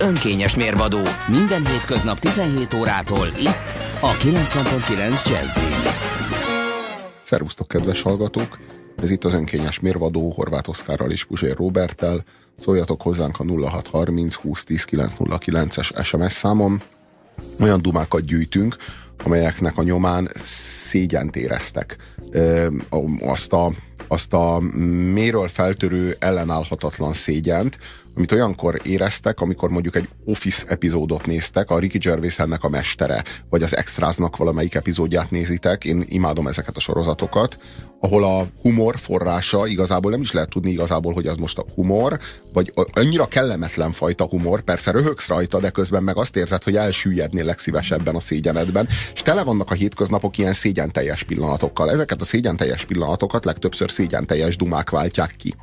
önkényes mérvadó minden hétköznap 17 órától itt a 90.9 jazz Szervusztok, kedves hallgatók! Ez itt az önkényes mérvadó Horváth Oszkárral és Puzsér Roberttel. Szóljatok hozzánk a 0630 2010 909-es SMS számon. Olyan dumákat gyűjtünk, amelyeknek a nyomán szégyent éreztek. Azt a, azt a méről feltörő ellenállhatatlan szégyent, amit olyankor éreztek, amikor mondjuk egy Office epizódot néztek, a Ricky Gervais ennek a mestere, vagy az Extráznak valamelyik epizódját nézitek, én imádom ezeket a sorozatokat, ahol a humor forrása igazából nem is lehet tudni igazából, hogy az most a humor, vagy annyira kellemetlen fajta humor, persze röhögsz rajta, de közben meg azt érzed, hogy elsüllyednél legszívesebben a szégyenedben, és tele vannak a hétköznapok ilyen szégyenteljes pillanatokkal. Ezeket a szégyenteljes pillanatokat legtöbbször szégyenteljes dumák váltják ki.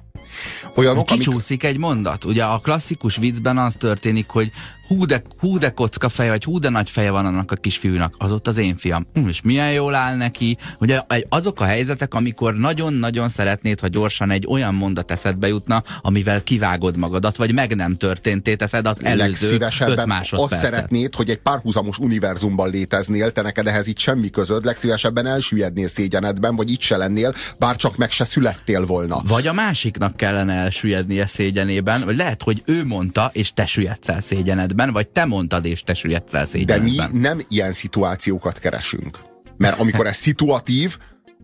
Olyanok, Kicsúszik amik... egy mondat. Ugye a klasszikus viccben az történik, hogy hú de, hú de kocka feje, vagy hú de nagy feje van annak a kisfiúnak, az ott az én fiam. Hm, és milyen jól áll neki. Ugye azok a helyzetek, amikor nagyon-nagyon szeretnéd, ha gyorsan egy olyan mondat eszedbe jutna, amivel kivágod magadat, vagy meg nem történté teszed az előző öt másodpercet. azt szeretnéd, hogy egy párhuzamos univerzumban léteznél, te neked ehhez itt semmi közöd, legszívesebben elsüllyednél szégyenedben, vagy itt se lennél, bár csak meg se születtél volna. Vagy a másiknak kellene elsüllyednie szégyenében, vagy lehet, hogy ő mondta, és te süllyedsz el szégyenedben szégyenedben, vagy te mondtad, és te süllyedsz el. De mi nem ilyen szituációkat keresünk. Mert amikor ez szituatív,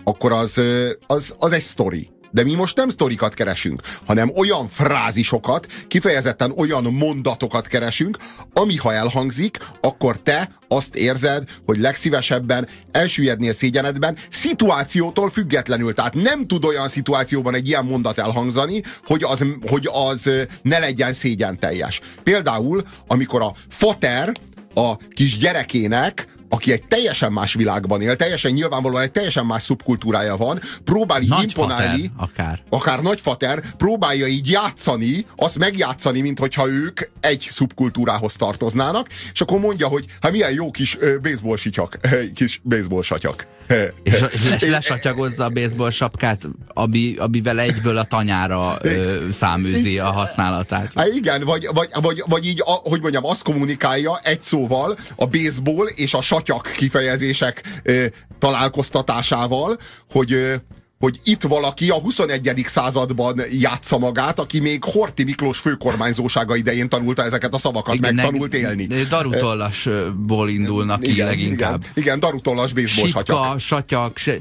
akkor az, az, az egy sztori. De mi most nem sztorikat keresünk, hanem olyan frázisokat, kifejezetten olyan mondatokat keresünk, ami ha elhangzik, akkor te azt érzed, hogy legszívesebben elsüllyednél szégyenedben, szituációtól függetlenül. Tehát nem tud olyan szituációban egy ilyen mondat elhangzani, hogy az, hogy az ne legyen szégyen teljes. Például, amikor a fater a kis gyerekének aki egy teljesen más világban él, teljesen nyilvánvalóan egy teljesen más szubkultúrája van, próbál így nagy imponálni, fater, akár. akár nagyfater, próbálja így játszani, azt megjátszani, mint hogyha ők egy szubkultúrához tartoznának, és akkor mondja, hogy hát milyen jó kis uh, baseball sityak, kis baseball satyak. És, és lesatyagozza a baseball sapkát, ami, amivel egyből a tanyára ö, száműzi a használatát. Hát igen, vagy, vagy, vagy, vagy így, a, hogy mondjam, azt kommunikálja egy szóval a baseball és a satyak atyak kifejezések találkoztatásával, hogy hogy itt valaki a 21. században játsza magát, aki még Horti Miklós főkormányzósága idején tanulta ezeket a szavakat, igen, megtanult élni. Darutollasból indulnak ki igen, leginkább. Igen, igen darutollas baseball satyak. satyak, se,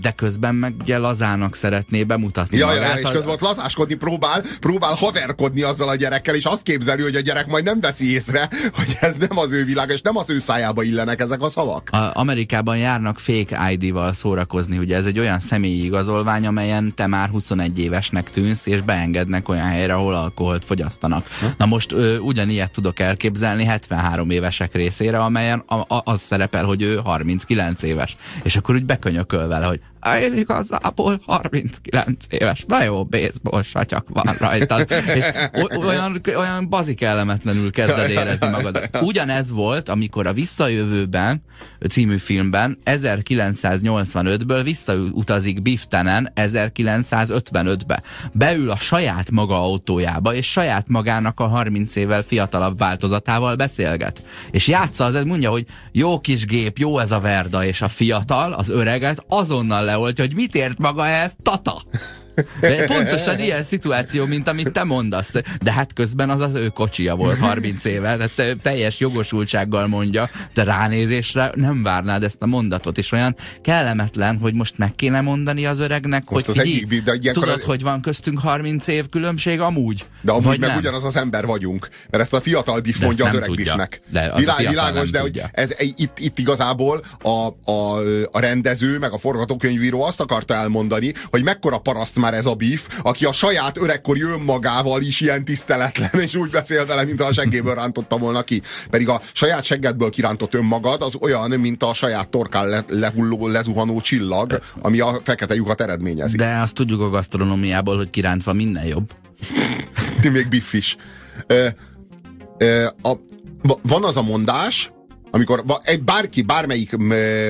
de közben meg ugye lazának szeretné bemutatni ja, magát. Ja, és közben ott lazáskodni próbál, próbál haverkodni azzal a gyerekkel, és azt képzeli, hogy a gyerek majd nem veszi észre, hogy ez nem az ő világ, és nem az ő szájába illenek ezek a szavak. A Amerikában járnak fake ID-val szórakozni, ugye ez egy olyan személyi igaz igazolvány, amelyen te már 21 évesnek tűnsz, és beengednek olyan helyre, ahol alkoholt fogyasztanak. Hm? Na most ö, ugyanilyet tudok elképzelni 73 évesek részére, amelyen a, a, az szerepel, hogy ő 39 éves. És akkor úgy bekönyököl vele, hogy én igazából 39 éves, na jó, baseball satyak van rajta. És olyan, olyan bazik ellemetlenül kezded érezni magad. Ugyanez volt, amikor a Visszajövőben című filmben 1985-ből visszautazik Biff Tannen 1955-be. Beül a saját maga autójába, és saját magának a 30 évvel fiatalabb változatával beszélget. És játsza az, mondja, hogy jó kis gép, jó ez a Verda, és a fiatal, az öreget azonnal leoltja, hogy mit ért maga ez, tata. De pontosan ilyen szituáció, mint amit te mondasz. De hát közben az az ő kocsia volt 30 éve, tehát teljes jogosultsággal mondja, de ránézésre nem várnád ezt a mondatot, és olyan kellemetlen, hogy most meg kéne mondani az öregnek, most hogy az egyik, de tudod, a... hogy van köztünk 30 év különbség amúgy? De amúgy meg nem. ugyanaz az ember vagyunk, mert ezt a fiatal biff mondja az öreg biffnek. Világ, világos, de hogy ez, itt, itt igazából a, a, a rendező, meg a forgatókönyvíró azt akarta elmondani, hogy mekkora paraszt már ez a bif, aki a saját öregkori önmagával is ilyen tiszteletlen, és úgy beszél vele, mint a seggéből rántotta volna ki. Pedig a saját seggedből kirántott önmagad az olyan, mint a saját torkán le, lehulló, lezuhanó csillag, ami a fekete lyukat eredményezi. De azt tudjuk a gasztronómiából, hogy kirántva minden jobb. Ti még biff is. Ö, ö, a, van az a mondás, amikor egy bárki, bármelyik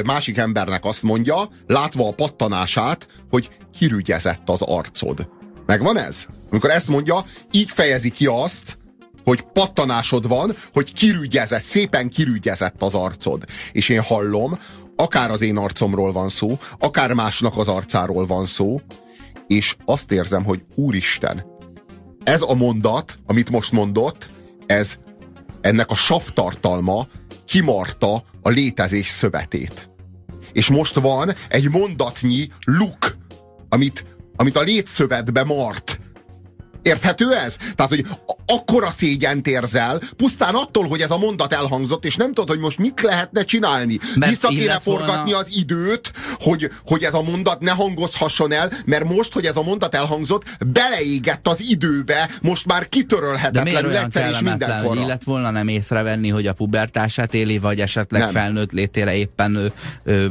másik embernek azt mondja, látva a pattanását, hogy kirügyezett az arcod. Megvan ez? Amikor ezt mondja, így fejezi ki azt, hogy pattanásod van, hogy kirügyezett, szépen kirügyezett az arcod. És én hallom, akár az én arcomról van szó, akár másnak az arcáról van szó, és azt érzem, hogy úristen, ez a mondat, amit most mondott, ez ennek a savtartalma kimarta a létezés szövetét. És most van egy mondatnyi luk, amit, amit a létszövetbe mart. Érthető ez? Tehát, hogy akkora szégyent érzel, pusztán attól, hogy ez a mondat elhangzott, és nem tudod, hogy most mit lehetne csinálni. Mert Vissza kéne forgatni volna... az időt, hogy, hogy ez a mondat ne hangozhasson el, mert most, hogy ez a mondat elhangzott, beleégett az időbe, most már kitörölhetetlenül egyszer és mindenkorra. Illet volna nem észrevenni, hogy a pubertását éli, vagy esetleg nem. felnőtt létére éppen ö, ö,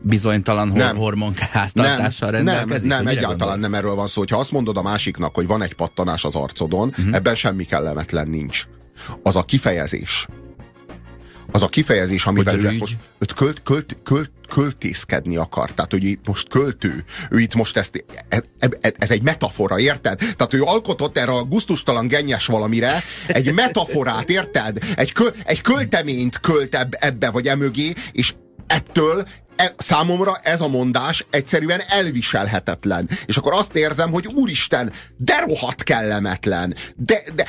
bizonytalan nem. hormonkáztartással rendelkezik? Nem, nem egyáltalán nem erről van szó. Hogyha azt mondod a másiknak, hogy van egy pattanás az arcodon, uh-huh. ebben semmi kellemetlen nincs. Az a kifejezés, az a kifejezés, amivel ő ezt most őt költ, költ, költ, költészkedni akar. Tehát, hogy itt most költő, ő itt most ezt, ez, e, ez egy metafora, érted? Tehát ő alkotott erre a guztustalan gennyes valamire egy metaforát, érted? Egy, kö, egy költeményt költ ebbe vagy emögé, és ettől e, számomra ez a mondás egyszerűen elviselhetetlen. És akkor azt érzem, hogy úristen, de rohadt kellemetlen. De, de,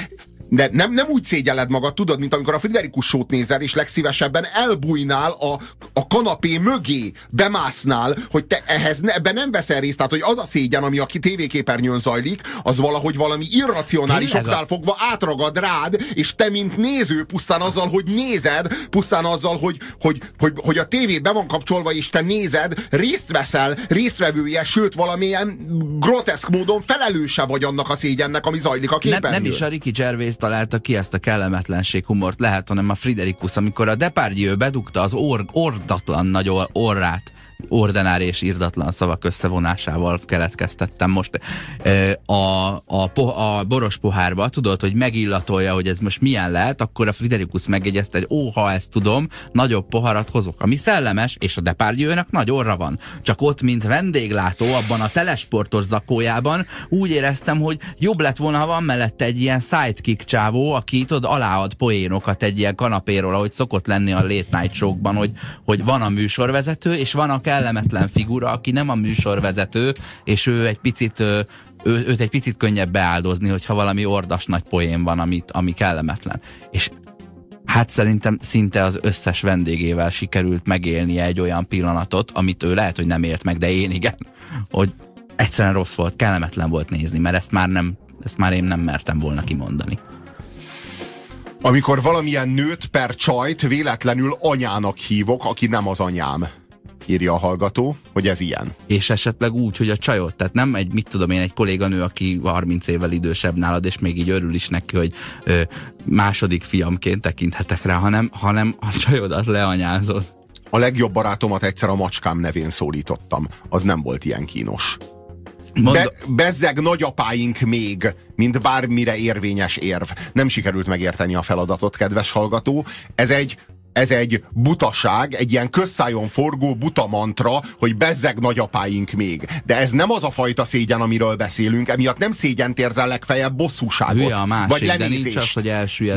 de nem, nem úgy szégyelled magad, tudod, mint amikor a Friderikus sót nézel, és legszívesebben elbújnál a, a kanapé mögé, bemásznál, hogy te ehhez ne, ebben nem veszel részt. Tehát, hogy az a szégyen, ami a tévéképernyőn zajlik, az valahogy valami irracionális oknál fogva átragad rád, és te, mint néző, pusztán azzal, hogy nézed, pusztán azzal, hogy, hogy, hogy, hogy a tévé be van kapcsolva, és te nézed, részt veszel, résztvevője, sőt, valamilyen groteszk módon felelőse vagy annak a szégyennek, ami zajlik a képernyőn. Nem, nem is a Ricky Gervais találta ki ezt a kellemetlenség humort, lehet, hanem a Friderikus, amikor a Depardieu bedugta az or, ordatlan nagy orrát ordenár és irdatlan szavak összevonásával keletkeztettem most. A, a, a boros pohárba tudod, hogy megillatolja, hogy ez most milyen lehet, akkor a Friderikus megjegyezte, hogy ó, ha ezt tudom, nagyobb poharat hozok. Ami szellemes, és a Depardieu-nek nagy orra van. Csak ott, mint vendéglátó, abban a telesportos zakójában úgy éreztem, hogy jobb lett volna, ha van mellette egy ilyen sidekick csávó, aki tudod, aláad poénokat egy ilyen kanapéról, ahogy szokott lenni a late night show-ban, hogy, hogy van a műsorvezető, és van a kellemetlen figura, aki nem a műsorvezető, és ő egy picit ő, őt egy picit könnyebb beáldozni, hogyha valami ordas nagy poén van, amit, ami kellemetlen. És hát szerintem szinte az összes vendégével sikerült megélnie egy olyan pillanatot, amit ő lehet, hogy nem élt meg, de én igen, hogy egyszerűen rossz volt, kellemetlen volt nézni, mert ezt már nem, ezt már én nem mertem volna kimondani. Amikor valamilyen nőt per csajt véletlenül anyának hívok, aki nem az anyám írja a hallgató, hogy ez ilyen. És esetleg úgy, hogy a csajot, tehát nem egy, mit tudom én, egy kolléganő, aki 30 évvel idősebb nálad, és még így örül is neki, hogy ö, második fiamként tekinthetek rá, hanem, hanem a csajodat leanyázod. A legjobb barátomat egyszer a macskám nevén szólítottam. Az nem volt ilyen kínos. Mond... Be, bezzeg nagyapáink még, mint bármire érvényes érv. Nem sikerült megérteni a feladatot, kedves hallgató. Ez egy ez egy butaság, egy ilyen közszájon forgó buta mantra, hogy bezzeg nagyapáink még. De ez nem az a fajta szégyen, amiről beszélünk, emiatt nem szégyent érzel legfeljebb bosszúságot. Hülye a másik, vagy lenézést. De nincs az, hogy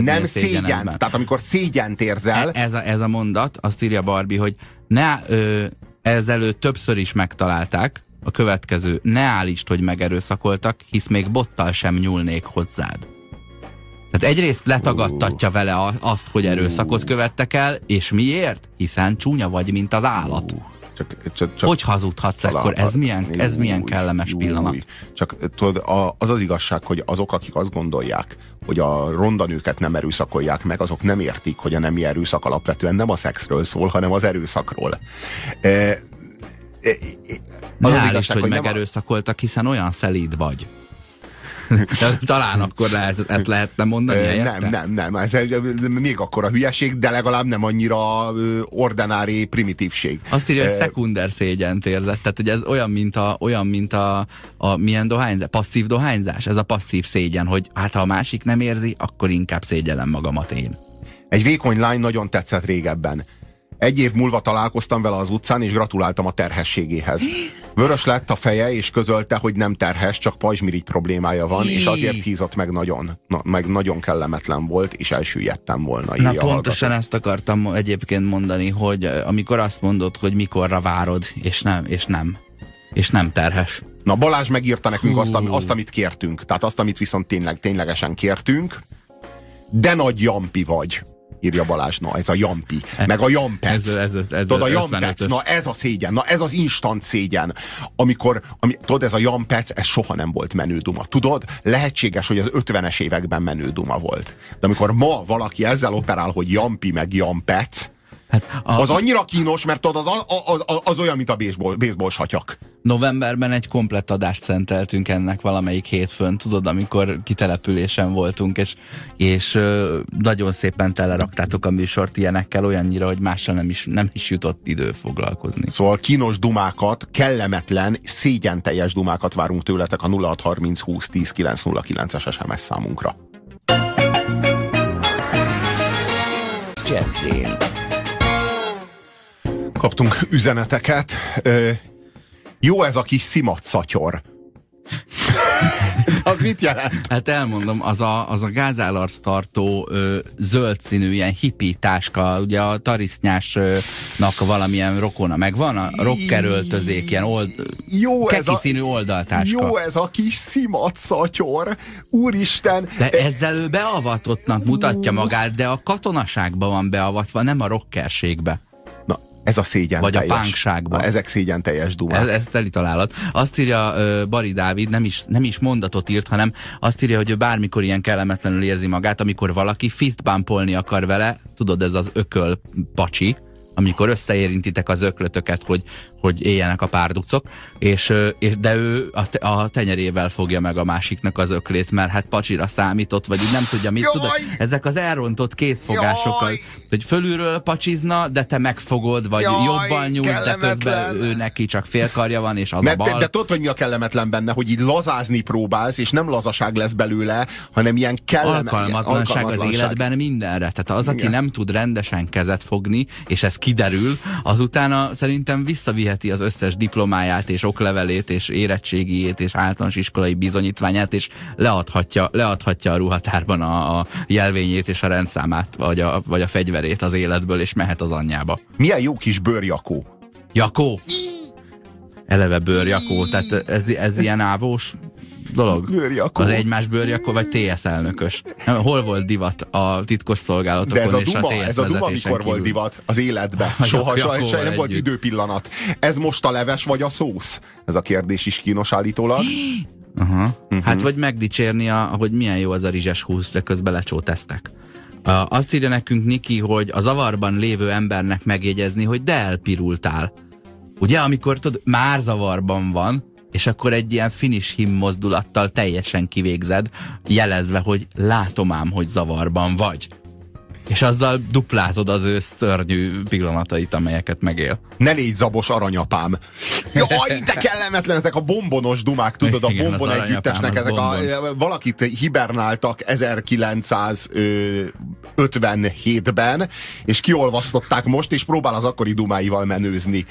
Nem szégyent. Tehát amikor szégyent érzel... E- ez a, ez a mondat, azt írja Barbie, hogy ne ö, ezelőtt többször is megtalálták, a következő, ne állítsd, hogy megerőszakoltak, hisz még bottal sem nyúlnék hozzád. Tehát egyrészt letagadtatja vele azt, hogy erőszakot követtek el, és miért? Hiszen csúnya vagy, mint az állat. Csak, csak, csak hogy hazudhatsz talán, akkor? Ez milyen, ez milyen kellemes új, pillanat? Csak tudod, az az igazság, hogy azok, akik azt gondolják, hogy a ronda nőket nem erőszakolják meg, azok nem értik, hogy a nemi erőszak alapvetően nem a szexről szól, hanem az erőszakról. E, e, e, az ne az igazság, hogy, hogy megerőszakoltak, hiszen olyan szelíd vagy. Talán akkor lehet, ezt lehetne mondani helyette? Nem, nem, nem. Ez még akkor a hülyeség, de legalább nem annyira ordinári primitívség. Azt írja, hogy szekunder szégyent érzett. Tehát, hogy ez olyan, mint a, olyan, mint a, a milyen dohányzás, passzív dohányzás. Ez a passzív szégyen, hogy hát ha a másik nem érzi, akkor inkább szégyellem magamat én. Egy vékony lány nagyon tetszett régebben. Egy év múlva találkoztam vele az utcán, és gratuláltam a terhességéhez. Vörös lett a feje, és közölte, hogy nem terhes, csak pajzsmirigy problémája van, és azért hízott meg nagyon, na, meg nagyon kellemetlen volt, és elsüllyedtem volna. Na pontosan hallgató. ezt akartam egyébként mondani, hogy amikor azt mondod, hogy mikorra várod, és nem, és nem, és nem terhes. Na Balázs megírta nekünk azt, azt, amit kértünk. Tehát azt, amit viszont tényleg, ténylegesen kértünk. De nagy jampi vagy írja Balázs, na ez a Jampi, meg a Jampec. Ez, ez, ez, ez tudod, a Jampec, na ez a szégyen, na ez az instant szégyen. Amikor, ami, tudod, ez a Jampec, ez soha nem volt menőduma. Tudod, lehetséges, hogy az 50-es években menőduma volt. De amikor ma valaki ezzel operál, hogy Jampi meg Jampec, Hát a... Az annyira kínos, mert tudod, az, az, az, az olyan, mint a baseball, baseball satyak. Novemberben egy komplett adást szenteltünk ennek valamelyik hétfőn, tudod, amikor kitelepülésen voltunk, és, és nagyon szépen teleraktátok a műsort ilyenekkel olyannyira, hogy mással nem is, nem is jutott idő foglalkozni. Szóval kínos dumákat, kellemetlen, szégyen teljes dumákat várunk tőletek a 0630 20 10 909-es SMS számunkra. Jazzin kaptunk üzeneteket. Ö, jó ez a kis szimatszatyor. az mit jelent? Hát elmondom, az a, az a gázállarc tartó ö, zöld színű ilyen hippi táska, ugye a tarisznyásnak valamilyen rokona megvan, a rockeröltözék, ilyen old, jó keki ez a, színű oldaltáska. Jó ez a kis szimatszatyor, úristen! De ezzel ő beavatottnak mutatja magát, de a katonaságban van beavatva, nem a rockerségbe. Ez a szégyen Vagy teljes. a pánkságban. Ezek szégyen teljes dumák. Ez, ez teli találat. Azt írja uh, Bari Dávid, nem is, nem is mondatot írt, hanem azt írja, hogy ő bármikor ilyen kellemetlenül érzi magát, amikor valaki fistbumpolni akar vele, tudod, ez az ököl pacsi, amikor összeérintitek az öklötöket, hogy, hogy éljenek a párducok, és, és de ő a, te, a tenyerével fogja meg a másiknak az öklét, mert hát pacsira számított, vagy így nem tudja mit tudod. Ezek az elrontott készfogások, Jaj! hogy fölülről pacsizna, de te megfogod, vagy Jaj, jobban nyújsz, de közben ő neki csak félkarja van, és az mert, a bal. De tudod, hogy mi a kellemetlen benne, hogy így lazázni próbálsz, és nem lazaság lesz belőle, hanem ilyen kellemetlen alkalmatlanság, alkalmatlanság az életben mindenre. Tehát az, aki Igen. nem tud rendesen kezet fogni, és ez kiderül, azutána szerintem visszaviheti az összes diplomáját, és oklevelét, és érettségiét, és általános iskolai bizonyítványát, és leadhatja, leadhatja a ruhatárban a, a jelvényét és a rendszámát, vagy a, vagy a fegyverét az életből, és mehet az anyjába. Milyen jó kis bőrjakó. Jakó? Eleve bőrjakó, tehát ez, ez ilyen ávós dolog? Bőrjakó. Az egymás bőrjakó, vagy TS elnökös? Hol volt divat a titkos szolgálatokon De ez a és duma, a TS ez a duma mikor kívül? volt divat az életben? Soha, soha, soha nem volt időpillanat. Ez most a leves vagy a szósz? Ez a kérdés is kínos állítólag. Aha. Uh-huh. Hát vagy megdicsérni, a, hogy milyen jó az a rizses hús, de közben lecsóteztek. Uh, azt írja nekünk Niki, hogy a zavarban lévő embernek megjegyezni, hogy de elpirultál. Ugye, amikor tudod, már zavarban van, és akkor egy ilyen finish him mozdulattal teljesen kivégzed, jelezve, hogy látom ám, hogy zavarban vagy. És azzal duplázod az ő szörnyű pillanatait, amelyeket megél. Ne légy zabos aranyapám. Jaj, de kellemetlen ezek a bombonos dumák, tudod, a Igen, bombon együttesnek, ezek bombon. a, valakit hibernáltak 1957-ben, és kiolvasztották most, és próbál az akkori dumáival menőzni.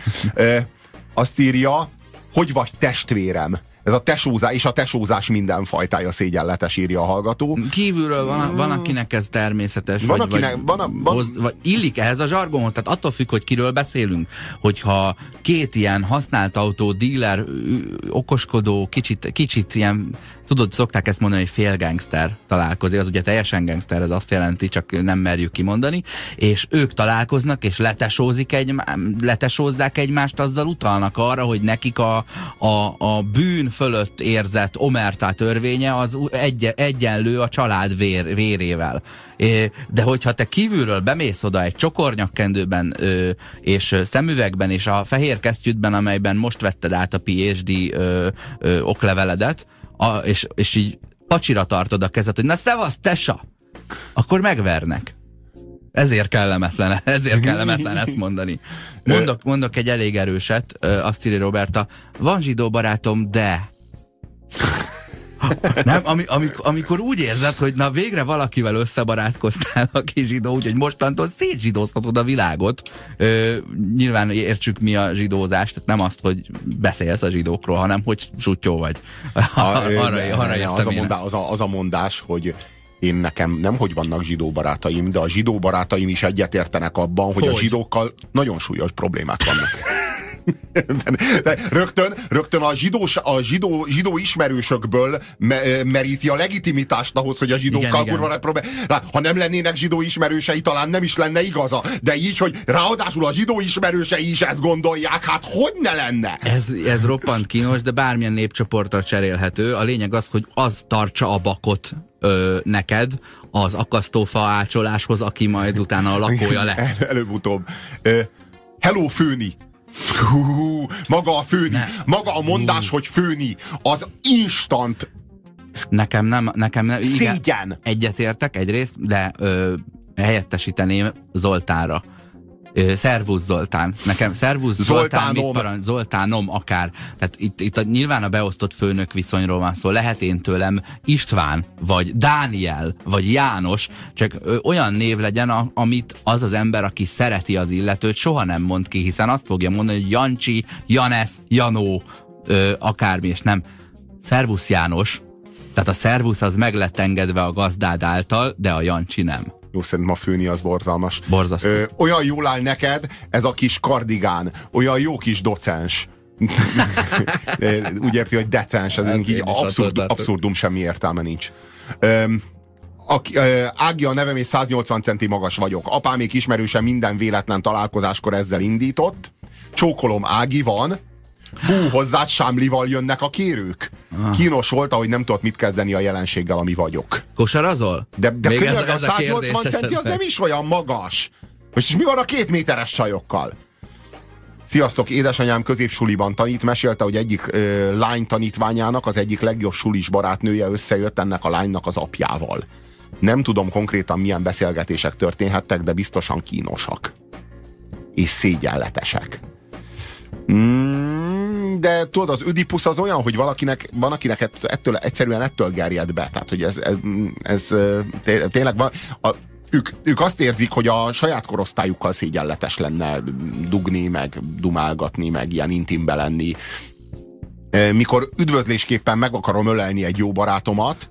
Azt írja, hogy vagy testvérem? Ez a tesózás, és a tesózás minden fajtája szégyenletes, írja a hallgató. Kívülről van, van akinek ez természetes, van, vagy, akinek, vagy, van, a, van, hoz, vagy illik ehhez a zsargonhoz, tehát attól függ, hogy kiről beszélünk, hogyha két ilyen használt autó, díler, okoskodó, kicsit, kicsit ilyen tudod, szokták ezt mondani, hogy fél gangster találkozik, az ugye teljesen gangster, ez azt jelenti, csak nem merjük kimondani, és ők találkoznak, és letesózik egy, letesózzák egymást, azzal utalnak arra, hogy nekik a, a, a bűn fölött érzett omertá törvénye az egy, egyenlő a család vér, vérével. De hogyha te kívülről bemész oda egy csokornyakkendőben és szemüvegben és a fehér kesztyűtben, amelyben most vetted át a PhD okleveledet, és, és így pacsira tartod a kezed, hogy na szevasz, tesa! Akkor megvernek. Ezért kellemetlen, ezért kellemetlen ezt mondani. Mondok, mondok egy elég erőset, azt írja Roberta, van zsidó barátom, de Nem, ami, amikor, amikor úgy érzed, hogy na végre valakivel összebarátkoztál, aki zsidó, úgyhogy mostantól szétzsidózhatod a világot. Ö, nyilván értsük mi a zsidózás, tehát nem azt, hogy beszélsz a zsidókról, hanem hogy sutyó vagy. A, arra, arra az, a mondás, az, a, az a mondás, hogy én nekem nem, hogy vannak zsidó barátaim, de a zsidó barátaim is egyetértenek abban, hogy, hogy? a zsidókkal nagyon súlyos problémák vannak. De rögtön, rögtön a, zsidós, a zsidó, zsidó ismerősökből me, meríti a legitimitást ahhoz, hogy a zsidókkal kurva probléma. Ha nem lennének zsidó ismerősei, talán nem is lenne igaza. De így, hogy ráadásul a zsidó ismerősei is ezt gondolják, hát hogy ne lenne? Ez, ez roppant kínos, de bármilyen népcsoportra cserélhető. A lényeg az, hogy az tartsa a bakot ö, neked az akasztófa ácsoláshoz, aki majd utána a lakója lesz. Előbb-utóbb. hello, főni! Hú, maga a főni, ne. maga a mondás, Hú. hogy főni, az instant Nekem nem, nekem nem. Szégyen! Egyetértek egyrészt, de ö, helyettesíteném Zoltánra. Szervusz Zoltán. Nekem szervusz Zoltán, mit parancs, Zoltánom akár. Tehát itt, itt a, nyilván a beosztott főnök viszonyról van szó. Lehet én tőlem István, vagy Dániel, vagy János, csak olyan név legyen, a, amit az az ember, aki szereti az illetőt, soha nem mond ki, hiszen azt fogja mondani, hogy Jancsi, Janes, Janó, ö, akármi, és nem. Szervusz János, tehát a szervusz az meg lett engedve a gazdád által, de a Jancsi nem. Jó, szerintem a főni az borzalmas. Borzasztó. Ö, olyan jól áll neked ez a kis kardigán, olyan jó kis docens. Úgy érti, hogy decens, ez így abszurd, abszurdum, semmi értelme nincs. Ö, aki, uh, Ági a nevem és 180 centi magas vagyok. Apámék ismerőse minden véletlen találkozáskor ezzel indított. Csókolom Ági van, Fú, hozzá sámlival jönnek a kérők. Ah. Kínos volt, ahogy nem tudott mit kezdeni a jelenséggel, ami vagyok. Kosarazol? De, de Még ez, ez a 180 centi az nem is olyan magas. És mi van a két méteres csajokkal? Sziasztok, édesanyám középsuliban tanít, mesélte, hogy egyik ö, lány tanítványának az egyik legjobb sulis barátnője összejött ennek a lánynak az apjával. Nem tudom konkrétan milyen beszélgetések történhettek, de biztosan kínosak. És szégyenletesek. Mm, de tudod, az Ödipusz az olyan, hogy valakinek, van akinek ettől, egyszerűen ettől gerjed be. Tehát, hogy ez, ez, ez tényleg van. A, ők, ők azt érzik, hogy a saját korosztályukkal szégyenletes lenne dugni, meg dumálgatni, meg ilyen intimbe lenni. Mikor üdvözlésképpen meg akarom ölelni egy jó barátomat,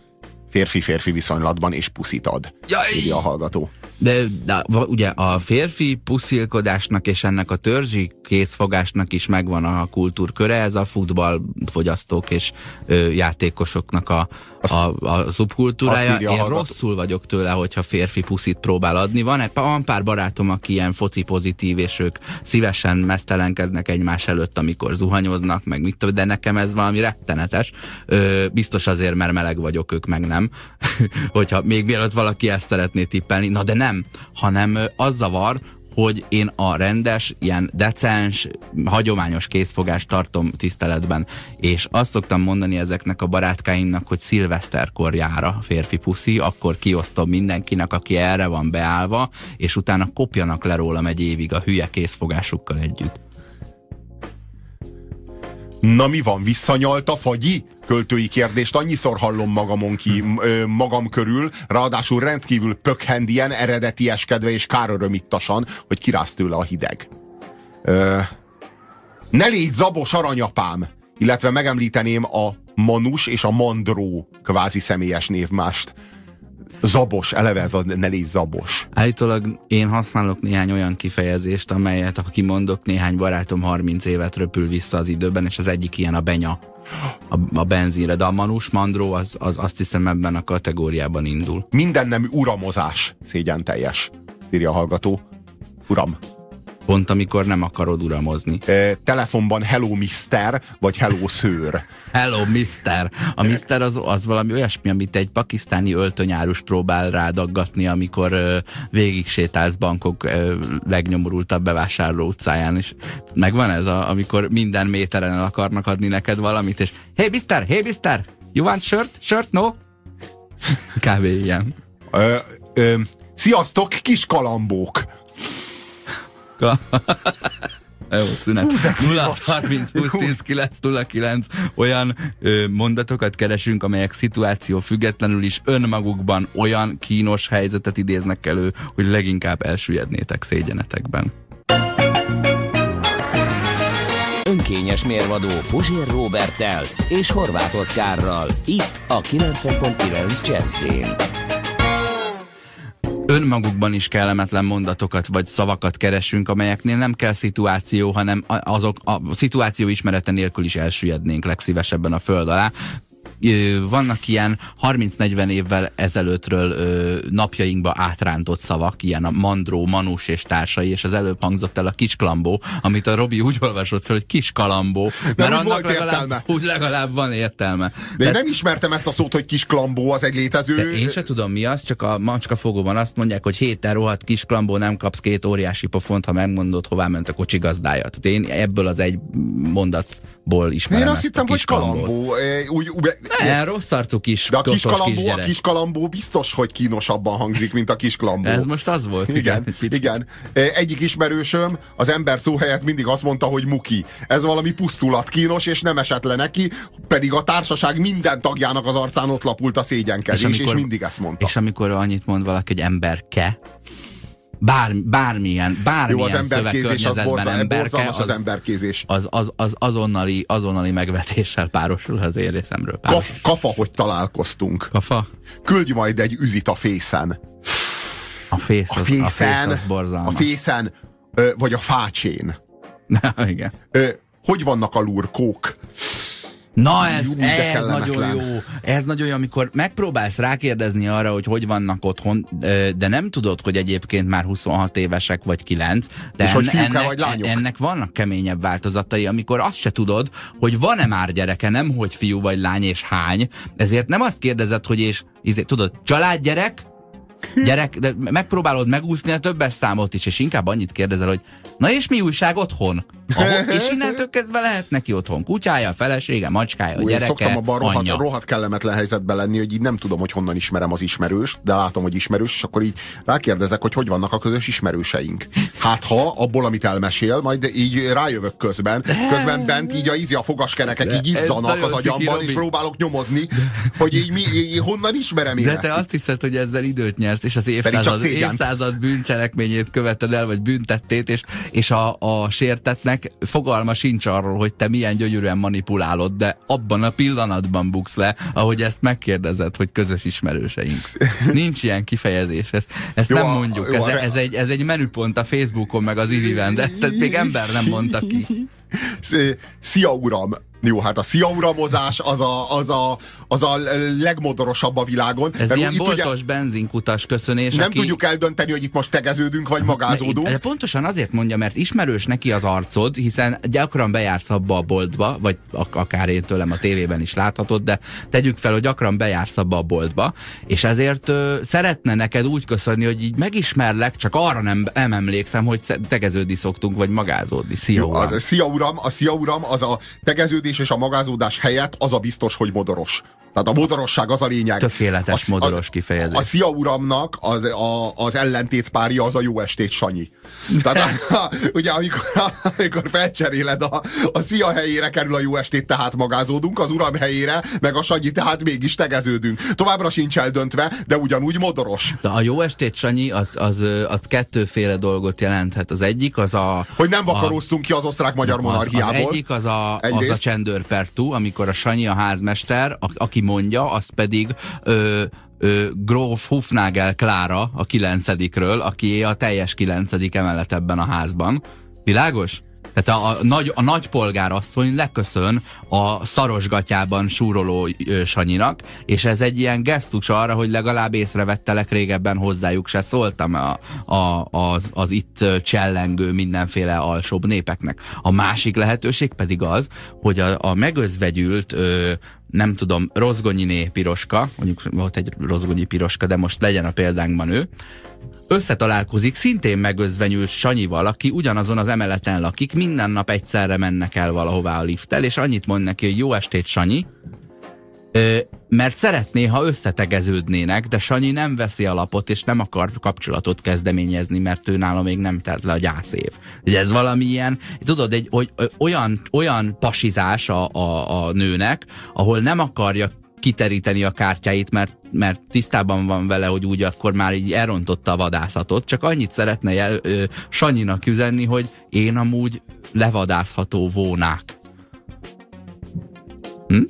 férfi-férfi viszonylatban, és puszit ad. Jaj! a hallgató. De, de ugye a férfi puszilkodásnak és ennek a törzsi készfogásnak is megvan a kultúrköre, ez a futballfogyasztók és ö, játékosoknak a, a, a szubkultúrája. Én hallgató. rosszul vagyok tőle, hogyha férfi puszit próbál adni. Van, egy, van pár barátom, aki ilyen foci pozitív, és ők szívesen mesztelenkednek egymás előtt, amikor zuhanyoznak, meg mit de nekem ez valami rettenetes. Ö, biztos azért, mert meleg vagyok, ők meg nem. hogyha még mielőtt valaki ezt szeretné tippelni, na de nem, hanem az zavar, hogy én a rendes, ilyen decens, hagyományos készfogást tartom tiszteletben. És azt szoktam mondani ezeknek a barátkáimnak, hogy szilveszterkor jár a férfi puszi, akkor kiosztom mindenkinek, aki erre van beállva, és utána kopjanak le rólam egy évig a hülye készfogásukkal együtt. Na mi van, visszanyalt a fagyi? Költői kérdést annyiszor hallom magamon ki, magam körül, ráadásul rendkívül pökhendien, eredetieskedve és kárörömittasan, hogy kiráz tőle a hideg. Ö, ne légy zabos aranyapám! Illetve megemlíteném a Manus és a Mandró kvázi személyes névmást. Zabos, eleve ez a Nelly Zabos. Állítólag én használok néhány olyan kifejezést, amelyet, ha kimondok, néhány barátom 30 évet röpül vissza az időben, és az egyik ilyen a benya a, a benzinre, de a manus mandró az, az azt hiszem ebben a kategóriában indul. Minden nem uramozás, szégyen teljes, írja a hallgató. Uram. Pont amikor nem akarod uramozni. E, telefonban hello mister, vagy hello szőr. hello mister. A mister az, az valami olyasmi, amit egy pakisztáni öltönyárus próbál rádaggatni, amikor ö, végig sétálsz bankok ö, legnyomorultabb bevásárló utcáján, és megvan ez, a, amikor minden méteren el akarnak adni neked valamit, és hey mister, hey mister, you want shirt? Shirt, no? Kb. ilyen. Ö, ö, sziasztok, kis kalambók! Jó, szünet. 0 30 20 10 9 0 9 olyan ö, mondatokat keresünk, amelyek szituáció függetlenül is önmagukban olyan kínos helyzetet idéznek elő, hogy leginkább elsüllyednétek szégyenetekben. Önkényes mérvadó Puzsér Robertel és Horváth Oszkárral. Itt a 90.9 Jazzin. Önmagukban is kellemetlen mondatokat vagy szavakat keresünk, amelyeknél nem kell szituáció, hanem azok a szituáció ismerete nélkül is elsüllyednénk legszívesebben a föld alá. Vannak ilyen 30-40 évvel ezelőttről ö, napjainkba átrántott szavak, ilyen a mandró, manus és társai, és az előbb hangzott el a kisklambó, amit a Robi úgy olvasott fel, hogy kiskalambó, mert úgy annak volt legalább, értelme. úgy legalább van értelme. De én nem ismertem ezt a szót, hogy kis klambó, az egy létező... De én se tudom mi az, csak a macska fogóban azt mondják, hogy héten rohadt kis klambó, nem kapsz két óriási pofont, ha megmondod, hová ment a kocsi gazdája. Tehát én ebből az egy mondatból ismerem Én azt hittem, a hogy kalambó. eh, Úgy, úgy, Ne, rossz arcú kis de a kis kalambó, a kis kalambó biztos, hogy kínosabban hangzik, mint a kis klambó. Ez most az volt, igen. Igen, igen. Eh, Egyik ismerősöm az ember szó helyett mindig azt mondta, hogy muki. Ez valami pusztulat, kínos, és nem esett le neki, pedig a társaság minden tagjának az arcán ott lapult a szégyenkezés, és, és mindig ezt mondta. És amikor annyit mond valaki, hogy emberke, bár, bármilyen, bármilyen Jó, az emberkézés az szövegkörnyezetben borza, emberke, az, az, emberkézés. az, az, az azonnali, azonnali megvetéssel párosul az én részemről. Kaf, kafa, hogy találkoztunk. Kafa? Küldj majd egy üzit a fészen. A fész, A az, a fész fészen, az a fészen, vagy a fácsén. Igen. Ö, hogy vannak a lurkók? Na ez, Jú, ez nagyon jó. Ez nagyon jó, amikor megpróbálsz rákérdezni arra, hogy hogy vannak otthon, de nem tudod, hogy egyébként már 26 évesek vagy 9. De És hogy fiúk-e ennek, vagy lányok? ennek vannak keményebb változatai, amikor azt se tudod, hogy van-e már gyereke, nem hogy fiú vagy lány és hány. Ezért nem azt kérdezed, hogy és izé, tudod, családgyerek, gyerek, de megpróbálod megúszni a többes számot is, és inkább annyit kérdezel, hogy na és mi újság otthon? Ahol, és innentől kezdve lehet neki otthon kutyája, felesége, macskája, Ú, Én gyereke, szoktam abban rohadt, anyja. rohadt kellemetlen helyzetben lenni, hogy így nem tudom, hogy honnan ismerem az ismerőst, de látom, hogy ismerős, és akkor így rákérdezek, hogy hogy vannak a közös ismerőseink. Hát ha abból, amit elmesél, majd így rájövök közben, közben bent így a ízi a fogaskerekek így ez izzanak az agyamban, és próbálok nyomozni, hogy így, mi, így honnan ismerem én De ezt. te azt hiszed, hogy ezzel időt nyersz, és az évszázad, évszázad bűncselekményét követed el, vagy büntettét, és, és a, a sértetnek fogalma sincs arról, hogy te milyen gyönyörűen manipulálod, de abban a pillanatban buksz le, ahogy ezt megkérdezed, hogy közös ismerőseink. Nincs ilyen kifejezés. Ezt, ezt Jó, nem mondjuk. jó, Ez, ez, egy, ez egy menüpont a Facebookon, meg az Iriven, de ezt még ember nem mondta ki. Sz- Szia uram! Jó, hát a szia uramozás az a, az a, az a legmodorosabb a világon. Ez mert ilyen itt ugye boltos benzinkutas köszönés. nem aki... tudjuk eldönteni, hogy itt most tegeződünk, vagy magázódunk. De pontosan azért mondja, mert ismerős neki az arcod, hiszen gyakran bejársz abba a boltba, vagy ak- akár én tőlem a tévében is láthatod, de tegyük fel, hogy gyakran bejársz abba a boltba, és ezért ö, szeretne neked úgy köszönni, hogy így megismerlek, csak arra nem, nem emlékszem, hogy tegeződni szoktunk, vagy magázódni. Szia, Jó, uram. a szia uram, a szia uram, az a tegeződés és a magázódás helyett az a biztos, hogy modoros. Tehát a modorosság az a lényeg. Tökéletes A- modoros kifejezés. A szia uramnak az, a, az ellentét párja az a jó estét Sanyi. Tehát a, ugye amikor, amikor felcseréled a, a szia helyére kerül a jó estét, tehát magázódunk, az uram helyére, meg a Sanyi, tehát mégis tegeződünk. Továbbra sincs eldöntve, de ugyanúgy modoros. De a jó estét, Sanyi, az, az, az kettőféle dolgot jelenthet. Az egyik az a... Hogy nem a, vakaróztunk ki az osztrák-magyar Az, monarchiából. az egyik az a, az a csendőrpertú, amikor a Sanyi a házmester, a, aki mondja, azt pedig ö, ö, Gróf Hufnagel Klára a kilencedikről, aki a teljes kilencedik emelet ebben a házban. Világos? Tehát a, a, nagy, a nagypolgárasszony leköszön a szarosgatyában súroló ö, Sanyinak, és ez egy ilyen gesztus arra, hogy legalább észrevettelek régebben hozzájuk se szóltam a, a, az, az itt csellengő mindenféle alsóbb népeknek. A másik lehetőség pedig az, hogy a, a megözvegyült ö, nem tudom, rozgonyiné piroska, mondjuk volt egy rozgonyi piroska, de most legyen a példánkban ő, összetalálkozik szintén megözvenyült Sanyival, aki ugyanazon az emeleten lakik, minden nap egyszerre mennek el valahová a lifttel, és annyit mond neki, hogy jó estét, Sanyi, mert szeretné, ha összetegeződnének, de Sanyi nem veszi a lapot, és nem akar kapcsolatot kezdeményezni, mert ő nála még nem telt le a gyászév. Ugye ez valami ilyen, tudod, egy hogy, olyan, olyan pasizás a, a, a nőnek, ahol nem akarja kiteríteni a kártyáit, mert, mert tisztában van vele, hogy úgy akkor már így elrontotta a vadászatot, csak annyit szeretne jel, ö, Sanyinak üzenni, hogy én amúgy levadászható vónák. Hm?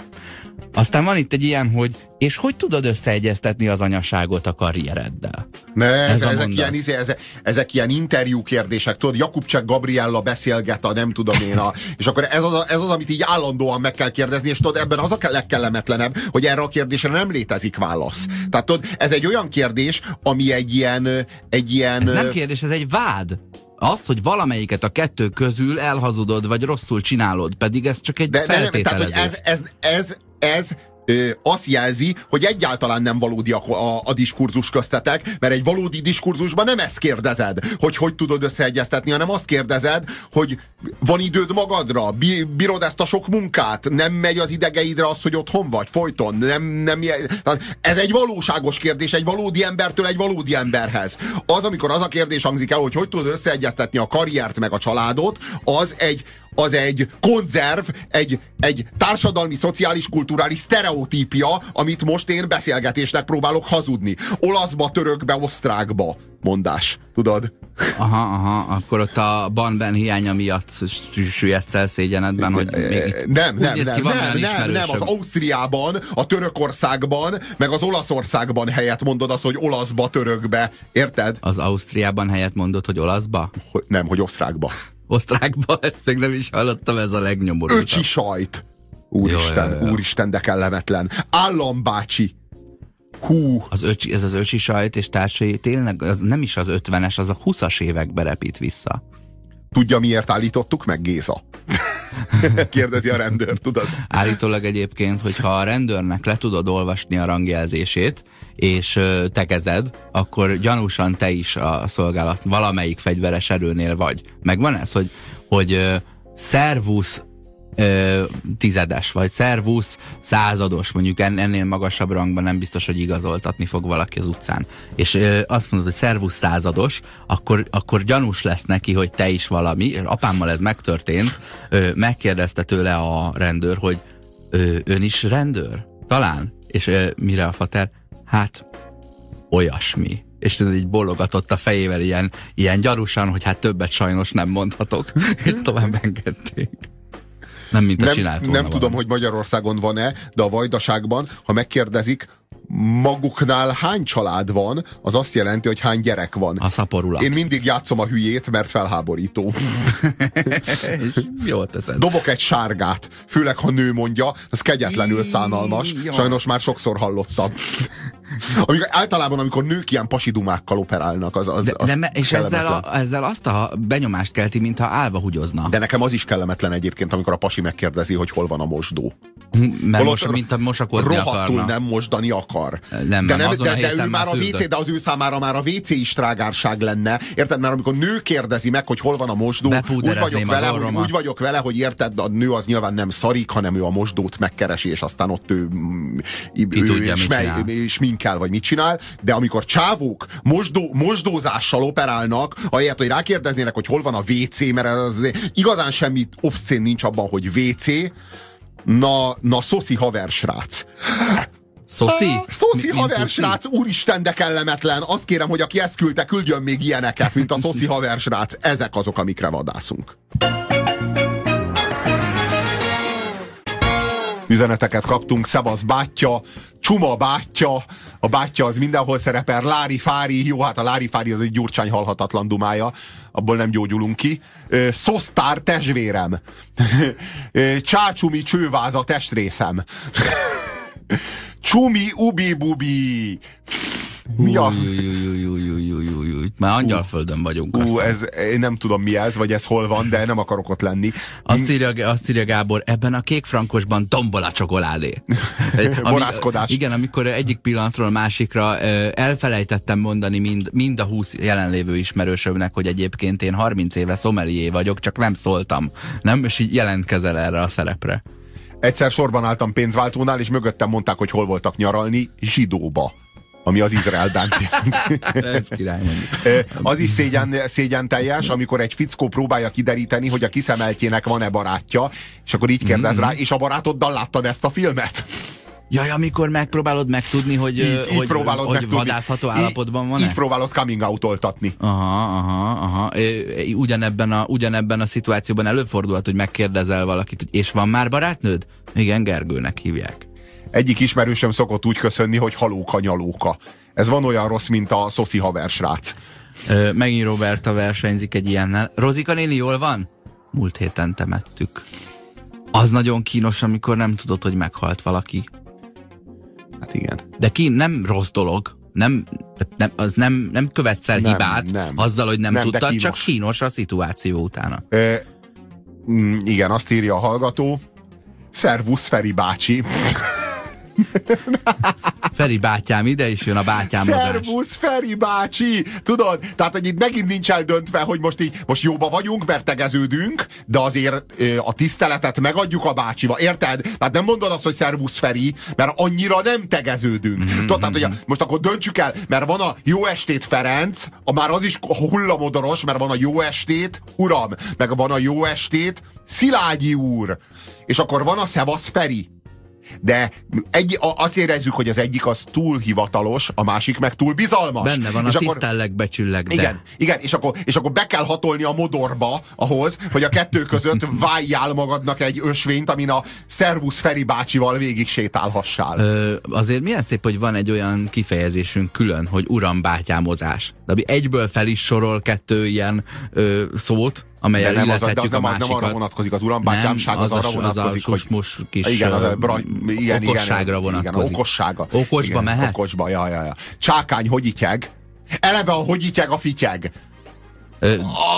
Aztán van itt egy ilyen, hogy és hogy tudod összeegyeztetni az anyaságot a karriereddel? Ne, ez ezek, ilyen, izé, ezek, ezek ilyen interjú kérdések, tudod, Jakubcsek Gabriella beszélget a nem tudom én, a, és akkor ez az, ez az, amit így állandóan meg kell kérdezni, és tudod, ebben az a legkellemetlenebb, hogy erre a kérdésre nem létezik válasz. Tehát tudod, ez egy olyan kérdés, ami egy ilyen, egy ilyen... Ez nem kérdés, ez egy vád. Az, hogy valamelyiket a kettő közül elhazudod, vagy rosszul csinálod, pedig ez csak egy de, feltételezés. De nem, tehát, hogy ez, ez, ez, ez ö, azt jelzi, hogy egyáltalán nem valódi a, a, a diskurzus köztetek, mert egy valódi diskurzusban nem ezt kérdezed, hogy hogy tudod összeegyeztetni, hanem azt kérdezed, hogy van időd magadra, bírod ezt a sok munkát, nem megy az idegeidre az, hogy otthon vagy folyton, nem, nem, ez egy valóságos kérdés, egy valódi embertől egy valódi emberhez. Az, amikor az a kérdés hangzik el, hogy hogy tudod összeegyeztetni a karriert meg a családot, az egy, az egy konzerv, egy, egy társadalmi, szociális, kulturális sztereotípia, amit most én beszélgetésnek próbálok hazudni. Olaszba, törökbe, osztrákba mondás. Tudod? Aha, aha, akkor ott a banben hiánya miatt süllyedsz el szégyenedben, hogy még nem, nem, nem, nem, nem, nem, az Ausztriában, a Törökországban, meg az Olaszországban helyett mondod azt, hogy olaszba, törökbe. Érted? Az Ausztriában helyett mondod, hogy olaszba? Hogy, nem, hogy osztrákba osztrákba, ezt még nem is hallottam, ez a legnyomorultabb. Öcsi sajt. Úristen, jó, jó, jó. úristen, de kellemetlen. Állambácsi. Hú. Az öcsi, ez az öcsi sajt és társai tényleg az nem is az 50-es, az a 20-as évekbe repít vissza. Tudja, miért állítottuk meg Géza? Kérdezi a rendőr, tudod? Állítólag egyébként, hogyha a rendőrnek le tudod olvasni a rangjelzését, és te kezed, akkor gyanúsan te is a szolgálat valamelyik fegyveres erőnél vagy. Meg van ez, hogy, hogy szervusz ö, tizedes, vagy szervusz százados, mondjuk ennél magasabb rangban nem biztos, hogy igazoltatni fog valaki az utcán. És ö, azt mondod, hogy szervusz százados, akkor, akkor gyanús lesz neki, hogy te is valami. Apámmal ez megtörtént, ö, megkérdezte tőle a rendőr, hogy ö, ön is rendőr? Talán. És ö, mire a fater? Hát, olyasmi és így bologatott a fejével ilyen, ilyen gyarusan, hogy hát többet sajnos nem mondhatok, és tovább engedték. Nem, mint a nem, csinált Nem tudom, hogy Magyarországon van-e, de a Vajdaságban, ha megkérdezik, maguknál hány család van, az azt jelenti, hogy hány gyerek van. A szaporulat. Én mindig játszom a hülyét, mert felháborító. És jól teszed. Dobok egy sárgát, főleg ha nő mondja, az kegyetlenül szánalmas. Sajnos már sokszor hallottam. Amikor, általában, amikor nők ilyen pasidumákkal operálnak, az, az, az de, de, És ezzel, a, ezzel azt a benyomást kelti, mintha álva húgyozna. De nekem az is kellemetlen egyébként, amikor a pasi megkérdezi, hogy hol van a mosdó. Mert most, mint a mosakodni rohadtul akarna. nem mosdani akar. Nem, de, nem, de, de ő már a. WC, de az ő számára már a WC is trágárság lenne. Érted? Mert amikor nő kérdezi meg, hogy hol van a mosdó, úgy vagyok, vele, hogy, úgy vagyok vele, hogy érted, a nő az nyilván nem szarik, hanem ő a mosdót megkeresi, és aztán ott ő, mm, ő, ő tudja, sminkel, vagy mit csinál. De amikor csávók mosdó, mosdózással operálnak, ahelyett, hogy rákérdeznének, hogy hol van a WC, mert az igazán semmi obszén nincs abban, hogy WC, Na, na, szoszi haversrác. Szoszi? Szoszi haversrác, úristen, de kellemetlen. Azt kérem, hogy aki ezt küldte, küldjön még ilyeneket, mint a szoszi haversrác. Ezek azok, amikre vadászunk. Üzeneteket kaptunk, Szebasz bátyja, Csuma bátyja, a bátyja az mindenhol szerepel, Lári Fári, jó, hát a Lári Fári az egy gyurcsány halhatatlan dumája, abból nem gyógyulunk ki. Szosztár testvérem, Csácsumi csőváza testrészem, Csumi ubi-bubi, mi a... Már angyalföldön vagyunk. Ú, ez, én nem tudom mi ez, vagy ez hol van, de nem akarok ott lenni. Azt írja, azt írja Gábor, ebben a kék frankosban tombol a csokoládé. Borázkodás. Igen, amikor egyik pillanatról másikra elfelejtettem mondani mind, mind a 20 jelenlévő ismerősömnek, hogy egyébként én 30 éve szomelié vagyok, csak nem szóltam. Nem, és így jelentkezel erre a szerepre. Egyszer sorban álltam pénzváltónál, és mögöttem mondták, hogy hol voltak nyaralni, zsidóba ami az Izrael dánt Ez király Az is szégyen, szégyen teljes, amikor egy fickó próbálja kideríteni, hogy a kiszemeltjének van-e barátja, és akkor így kérdez rá, és a barátoddal láttad ezt a filmet? Jaj, amikor megpróbálod megtudni, hogy, így, így hogy, próbálod hogy megtudni. vadászható állapotban van-e? Így próbálod coming out-oltatni. Aha, aha, aha. Ugyanebben a, ugyanebben a szituációban előfordulhat, hogy megkérdezel valakit, hogy és van már barátnőd? Igen, Gergőnek hívják. Egyik ismerősöm szokott úgy köszönni, hogy halóka nyalóka. Ez van olyan rossz, mint a szoszi haversrác. Ö, megint Roberta versenyzik egy ilyennel. Rozika néni jól van? Múlt héten temettük. Az nagyon kínos, amikor nem tudod, hogy meghalt valaki. Hát igen. De ki nem rossz dolog. Nem, nem, az nem, nem követsz el Nem, hibát nem. azzal, hogy nem, Nem, tudtad, kínos. csak kínos a szituáció utána. E, mm, igen, azt írja a hallgató. Szervusz, Feri bácsi. Feri bátyám, ide is jön a bátyámozás. Szervusz, Feri bácsi! Tudod, tehát, hogy itt megint nincs eldöntve, hogy most így, most jóba vagyunk, mert tegeződünk, de azért ö, a tiszteletet megadjuk a bácsival, érted? Tehát nem mondod azt, hogy szervusz, Feri, mert annyira nem tegeződünk. Mm-hmm. Tudod, tehát, hogy a, most akkor döntsük el, mert van a jó estét Ferenc, a már az is hullamodoros, mert van a jó estét, uram, meg van a jó estét, Szilágyi úr, és akkor van a szevasz Feri. De egy, a- azt érezzük, hogy az egyik az túl hivatalos, a másik meg túl bizalmas. Benne van a És akkor- tisztellek, becsüllek, de. igen, igen, és akkor, és akkor be kell hatolni a modorba ahhoz, hogy a kettő között váljál magadnak egy ösvényt, amin a Szervusz Feri bácsival végig sétálhassál. Ö, azért milyen szép, hogy van egy olyan kifejezésünk külön, hogy uram bátyámozás. De ami egyből fel is sorol kettő ilyen ö, szót, De amelyel nem, az, de az nem, a nem másikat. arra vonatkozik, az urambátyámság az, Nem, arra az a, vonatkozik, az a hogy susmus kis igen, az a bra, igen, okosságra igen, vonatkozik. Igen, okossága. Okosba igen, mehet? Okosba, ja, ja, ja. Csákány, hogy ityeg? Eleve a hogy ityeg a fityeg.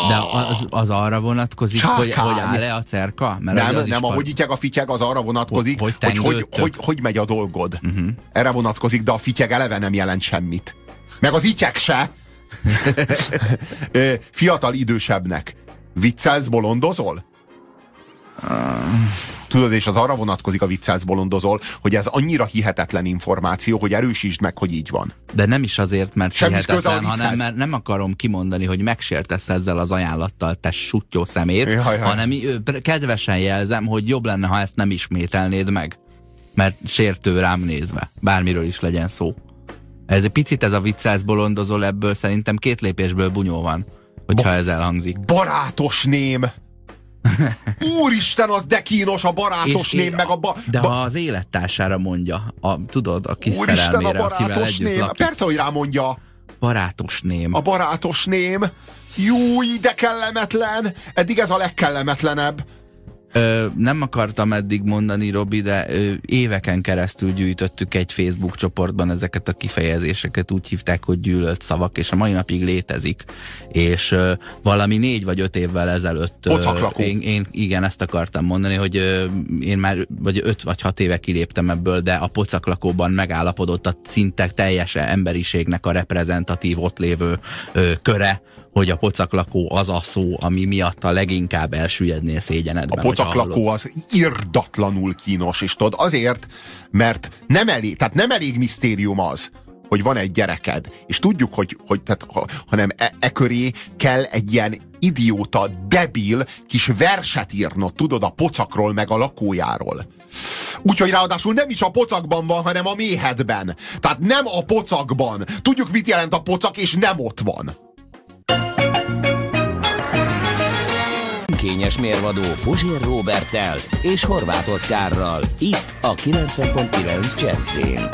De az, az arra vonatkozik, hogy, Csákány. hogy áll-e a cerka? Mert Nem, az nem, par- ahogy ityeg a fityeg, az arra vonatkozik, Hogy- hogy hogy hogy, hogy, hogy, hogy megy a dolgod. Mhm. Uh-huh. Erre vonatkozik, de a fityeg eleve nem jelent semmit. Meg az ityeg se. Fiatal idősebbnek. Viccelsz, bolondozol? Tudod, és az arra vonatkozik a viccelsz, bolondozol, hogy ez annyira hihetetlen információ, hogy erősítsd meg, hogy így van. De nem is azért, mert Semmi hihetetlen, hanem mert nem akarom kimondani, hogy megsértesz ezzel az ajánlattal, te sutyó szemét, Jaj, jaj. hanem kedvesen jelzem, hogy jobb lenne, ha ezt nem ismételnéd meg. Mert sértő rám nézve, bármiről is legyen szó. Ez egy picit ez a viccelsz bolondozol, ebből szerintem két lépésből bunyó van, hogyha ez elhangzik. Barátos ném! Úristen, az de kínos a barátos ném, meg a ba, de ba, ha az élettársára mondja, a, tudod, a kis Úristen, a szerelmére, akivel barátos ném. lakik. Persze, hogy rámondja. Barátos ném. A barátos ném. Jó, de kellemetlen. Eddig ez a legkellemetlenebb. Ö, nem akartam eddig mondani, Robi, de ö, éveken keresztül gyűjtöttük egy Facebook csoportban ezeket a kifejezéseket, úgy hívták, hogy gyűlölt szavak, és a mai napig létezik. És ö, valami négy vagy öt évvel ezelőtt... ö. Én, én igen, ezt akartam mondani, hogy ö, én már vagy öt vagy hat éve kiléptem ebből, de a pocaklakóban megállapodott a szinte teljes emberiségnek a reprezentatív ott lévő ö, köre, hogy a pocaklakó az a szó, ami miatt a leginkább elsüllyednél A szégyenedben. hallod. pocaklakó az irdatlanul kínos, és tudod, azért, mert nem elég, tehát nem elég misztérium az, hogy van egy gyereked, és tudjuk, hogy, hogy tehát, ha, hanem e, e köré kell egy ilyen idióta, debil kis verset írnod, tudod, a pocakról meg a lakójáról. Úgyhogy ráadásul nem is a pocakban van, hanem a méhedben. Tehát nem a pocakban. Tudjuk, mit jelent a pocak, és nem ott van. Kényes mérvadó Puzsér Robertel és Horváth Oszkárral. Itt a 90.9 Jazzin.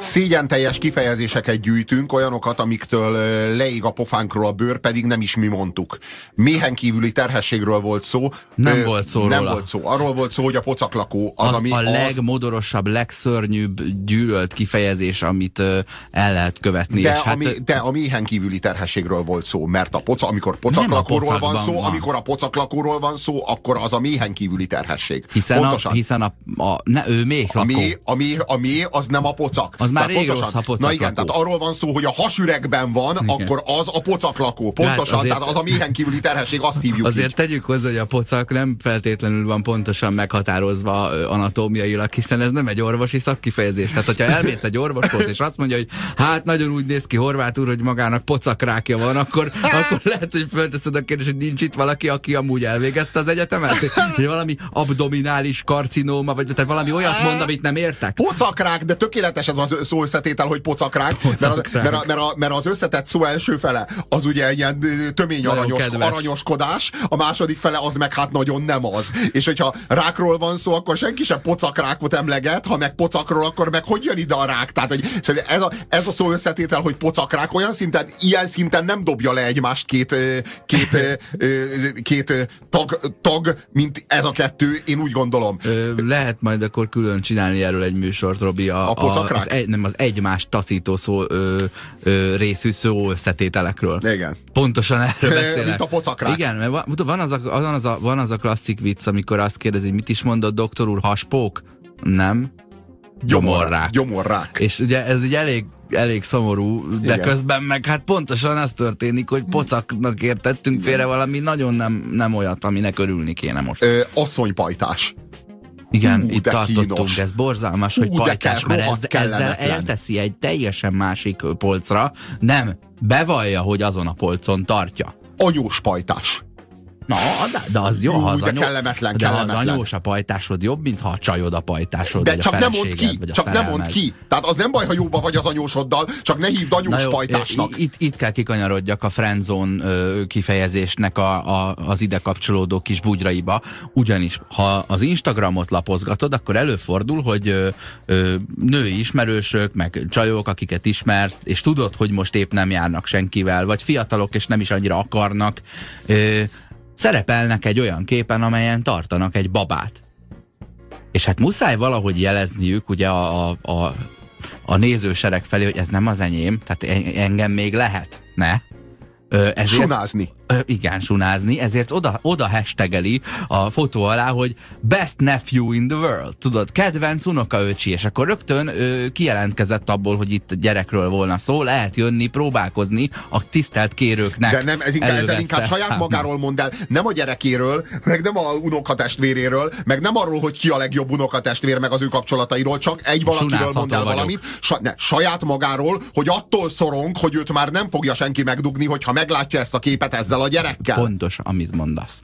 Szégyen teljes kifejezéseket gyűjtünk, olyanokat, amiktől leég a pofánkról a bőr, pedig nem is mi mondtuk. Méhen kívüli terhességről volt szó. Nem Ö, volt szó Nem róla. volt szó. Arról volt szó, hogy a pocaklakó az, az, ami a legmodorosabb, legszörnyűbb gyűlölt kifejezés, amit ö, el lehet követni. de, és hát, ami, de a méhen kívüli terhességről volt szó, mert a poca, amikor pocaklakóról van szó, van. amikor a pocaklakóról van szó, akkor az a méhen kívüli terhesség. hiszen, a, hiszen a, a, ne, ő még a méh, a, méh, a méh az nem a pocak. Az már Tehát rég rossz, ha Na igen, tehát arról van szó, hogy a hasüregben van, igen. akkor az a pocaklakó. Pontosan, hát azért, tehát az a méhen kívüli terhesség, azt hívjuk Azért így. tegyük hozzá, hogy a pocak nem feltétlenül van pontosan meghatározva anatómiailag, hiszen ez nem egy orvosi szakkifejezés. Tehát, hogyha elmész egy orvoshoz, és azt mondja, hogy hát nagyon úgy néz ki Horváth úr, hogy magának pocakrákja van, akkor, akkor lehet, hogy fölteszed a kérdést, hogy nincs itt valaki, aki amúgy elvégezte az egyetemet? Hogy valami abdominális karcinóma, vagy tehát valami olyat mond, amit nem értek? Pocakrák, de tökéletes ez a szó összetétel, hogy pocakrák, pocakrák. Mert, a, mert, a, mert, a, mert az összetett szó első fele az ugye ilyen tömény aranyos, aranyoskodás, a második fele az meg hát nagyon nem az. És hogyha rákról van szó, akkor senki sem pocakrákot emleget, ha meg pocakról, akkor meg hogy jön ide a rák? Tehát, hogy ez a, ez a szó összetétel, hogy pocakrák olyan szinten, ilyen szinten nem dobja le egymást két, két, két tag, tag, mint ez a kettő, én úgy gondolom. Lehet majd akkor külön csinálni erről egy műsort, Robi. A, a, a az, egy, nem, az egymást taszító szó, ö, ö, részű szó összetételekről. Igen. Pontosan erről beszélek. Mint a pocakrák. Igen, mert van, van, az a, van, az a, van az a klasszik vicc, amikor azt kérdezi, mit is mondott doktor úr, haspók? Nem. Gyomorrák. Gyomorrák. És ugye ez egy elég elég szomorú, de Igen. közben meg hát pontosan az történik, hogy pocaknak értettünk félre valami nagyon nem, nem olyat, aminek örülni kéne most. Ö, asszonypajtás. Igen, Hú, itt tartottunk, kínos. ez borzalmas, Hú, hogy pajtás, mert ez, ezzel elteszi egy teljesen másik polcra. Nem, bevallja, hogy azon a polcon tartja. Anyós pajtás. Na, de, de az jó, ha az, anyó, kellemetlen, de kellemetlen. az anyós a pajtásod jobb, mint ha a csajod a pajtásod, de csak nem mond ki, vagy a csak nem mond ki. Tehát az nem baj, ha jóba vagy az anyósoddal, csak ne hívd anyós jó, pajtásnak. Itt, itt kell kikanyarodjak a friendzone kifejezésnek a, a, az ide kapcsolódó kis bugyraiba, ugyanis ha az Instagramot lapozgatod, akkor előfordul, hogy ö, ö, női ismerősök, meg csajok, akiket ismersz, és tudod, hogy most épp nem járnak senkivel, vagy fiatalok, és nem is annyira akarnak, ö, szerepelnek egy olyan képen, amelyen tartanak egy babát. És hát muszáj valahogy jelezniük ugye a, a, a, a nézősereg felé, hogy ez nem az enyém, tehát engem még lehet, ne? ezért, sunázni. Igen, sunázni, ezért oda, oda hashtageli a fotó alá, hogy best nephew in the world. Tudod, kedvenc unokaöcsi, és akkor rögtön ö, kijelentkezett abból, hogy itt gyerekről volna szó, lehet jönni, próbálkozni a tisztelt kérőknek. De nem, ez inkább, ezzel inkább saját magáról mond el, nem a gyerekéről, meg nem a unokatestvéréről, meg nem arról, hogy ki a legjobb unokatestvér, meg az ő kapcsolatairól, csak egy valakiről mond el valamit, sa, ne, saját magáról, hogy attól szorong, hogy őt már nem fogja senki megdugni, hogyha meglátja ezt a képet ezzel a gyerekkel. Pontos, amit mondasz.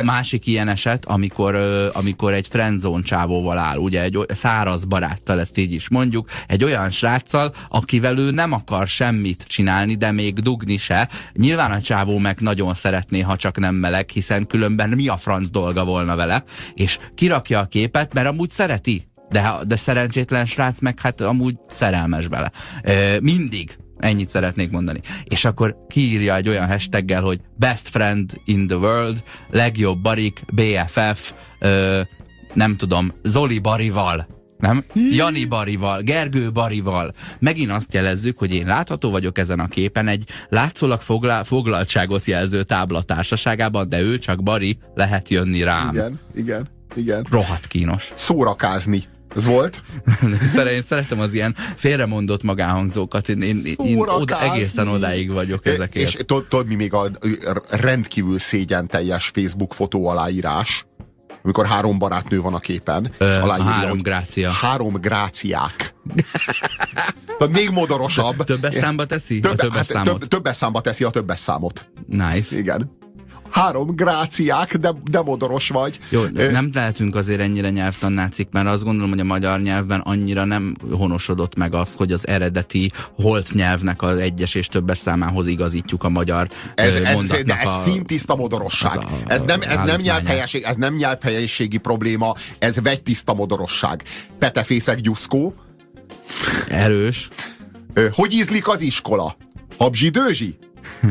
A másik ilyen eset, amikor, amikor egy friendzone csávóval áll, ugye egy száraz baráttal, ezt így is mondjuk, egy olyan sráccal, akivel ő nem akar semmit csinálni, de még dugni se. Nyilván a csávó meg nagyon szeretné, ha csak nem meleg, hiszen különben mi a franc dolga volna vele, és kirakja a képet, mert amúgy szereti. De, de szerencsétlen srác meg hát amúgy szerelmes bele. mindig Ennyit szeretnék mondani. És akkor kiírja egy olyan hashtaggel, hogy best friend in the world, legjobb barik, BFF, ö, nem tudom, Zoli Barival, nem? Jani Barival, Gergő Barival. Megint azt jelezzük, hogy én látható vagyok ezen a képen egy látszólag foglal, foglaltságot jelző tábla társaságában, de ő csak Bari, lehet jönni rám. Igen, igen, igen. Rohadt kínos. Szórakázni. Ez volt? Én szeretem az ilyen félremondott magánhangzókat. Én, én, én oda, egészen odáig vagyok ezekért. És tudod, mi még a rendkívül szégyen teljes Facebook fotó aláírás, amikor három barátnő van a képen, Ö, és aláírja, három grácia. Három gráciák. Tehát még modorosabb. Többes számba teszi több, a többes hát, számot? Több, többes számba teszi a többes számot. Nice. Igen három gráciák, de, de modoros vagy. Jó, nem lehetünk azért ennyire nyelvtannácik, mert azt gondolom, hogy a magyar nyelvben annyira nem honosodott meg az, hogy az eredeti holt nyelvnek az egyes és többes számához igazítjuk a magyar ez, ez, de ez a, szintiszta modorosság. Ez, a, ez nem, ez nem nyelvhelyesség, ez nem nyelvhelyességi probléma, ez vegytiszta modorosság. Petefészek gyuszkó. Erős. Hogy ízlik az iskola? Habzsi dőzsi?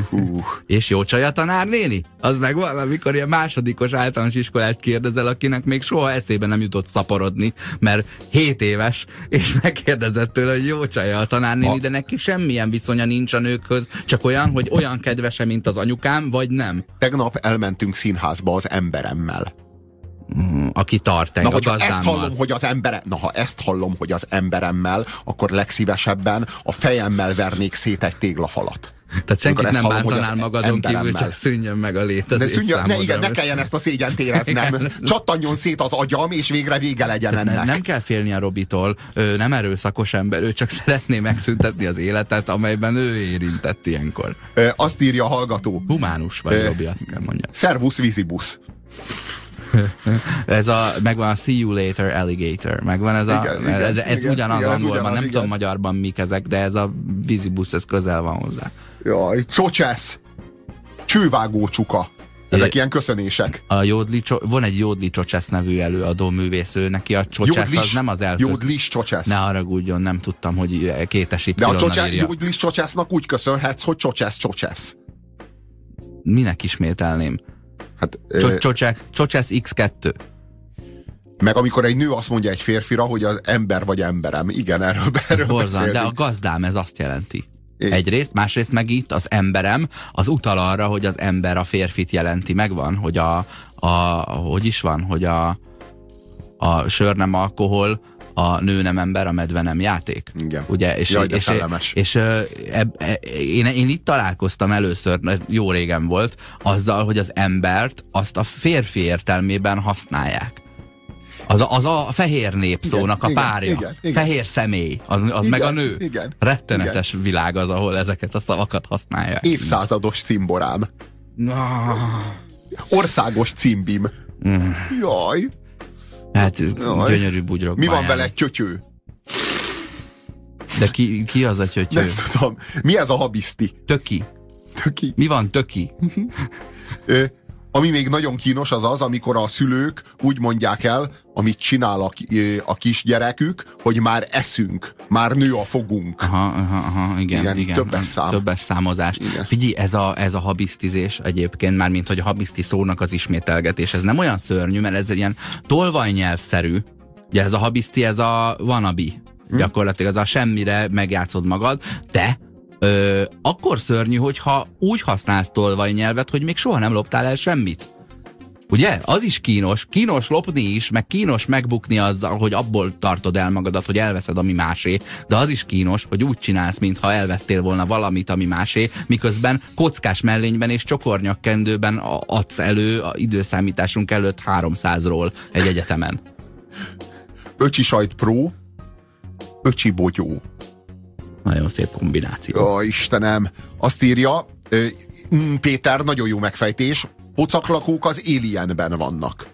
Hú. És jó csaj a tanárnéni? Az meg van, amikor ilyen másodikos általános iskolát kérdezel, akinek még soha eszébe nem jutott szaporodni, mert 7 éves, és megkérdezett tőle, hogy jó csaj a tanárnéni, a... de neki semmilyen viszonya nincs a nőkhöz, csak olyan, hogy olyan kedvese, mint az anyukám, vagy nem. Tegnap elmentünk színházba az emberemmel. aki tart Na, engem, a hogy ezt hallom, hogy az embere, na, ha ezt hallom, hogy az emberemmel, akkor legszívesebben a fejemmel vernék szét egy téglafalat. Tehát senkit nem hallom, bántanál magadon kívül, csak szűnjön meg a létezés De szűnjön, ne, igen, ne kelljen ezt a szégyent éreznem. Csattanjon szét az agyam, és végre vége legyen Ne, ennek. nem kell félni a Robitól, ő nem erőszakos ember, ő csak szeretné megszüntetni az életet, amelyben ő érintett ilyenkor. Ö, Azt írja a hallgató. Humánus vagy, Robi, azt kell mondja. Servus visibus. Ez a, megvan a See You Later Alligator, megvan ez a, Igen, igen, ez, ez igen, ugyanaz igen, ez angolban, ugyanaz, nem igen. tudom magyarban mik ezek, de ez a Visibus, ez közel van hozzá. Jaj, csocsesz. Csővágó csuka. Ezek É. ilyen köszönések. A Jódli, van egy Jódli Csocsesz nevű előadó művésző, neki a Csocsesz az nem az elköz... Jódlis csocsesz. Ne haragudjon, nem tudtam, hogy kétes y De a csocse, írja. Jódlis csocsesznak úgy köszönhetsz, hogy csocsesz csocsesz. Minek ismételném? Hát, ö, Cso- Csocsek, Csocsesz X2. meg amikor egy nő azt mondja egy férfira, hogy az ember vagy emberem. Igen, erről, erről Borzan, de a gazdám ez azt jelenti. Igen. Egyrészt, másrészt meg itt az emberem, az utal arra, hogy az ember a férfit jelenti. Megvan, hogy a, a hogy is van, hogy a, a sör nem alkohol, a nő nem ember, a medve nem játék. Igen. Ugye? És, Jaj, de és, szellemes. és, ö, eb, e, én, én itt találkoztam először, jó régen volt, azzal, hogy az embert azt a férfi értelmében használják. Az a, az a fehér népszónak a igen, párja. igen, igen. Fehér személy, az, az Igen, meg a nő. igen, Rettenetes világ az, ahol ezeket a szavakat használják. Évszázados cimborám. Na, Országos címbim. Mm. Jaj. Hát Jaj. gyönyörű bugyrok. Mi van baján. vele csötyő? De ki, ki az a csötyő? Nem tudom. Mi ez a habiszti? Töki. Töki. Mi van töki? Ö, ami még nagyon kínos az az, amikor a szülők úgy mondják el, amit csinál a, a kisgyerekük, hogy már eszünk, már nő a fogunk. Aha, aha, aha, igen, Igen, igen. többes szám. Többes számozás. Igen. Figyelj, ez a, ez a habisztizés egyébként, már mint hogy a habiszti szónak az ismételgetés, ez nem olyan szörnyű, mert ez egy ilyen tolvajnyelvszerű. Ugye ez a habiszti, ez a wannabe. Hm. Gyakorlatilag az a semmire megjátszod magad, de ö, akkor szörnyű, hogyha úgy használsz tolvajnyelvet, hogy még soha nem loptál el semmit. Ugye? Az is kínos. Kínos lopni is, meg kínos megbukni azzal, hogy abból tartod el magadat, hogy elveszed, ami másé. De az is kínos, hogy úgy csinálsz, mintha elvettél volna valamit, ami másé, miközben kockás mellényben és csokornyakkendőben adsz elő a időszámításunk előtt 300-ról egy egyetemen. Öcsi sajt pró, öcsi bogyó. Nagyon szép kombináció. Ó, Istenem. Azt írja, mm, Péter, nagyon jó megfejtés, pocaklakók az Alienben vannak.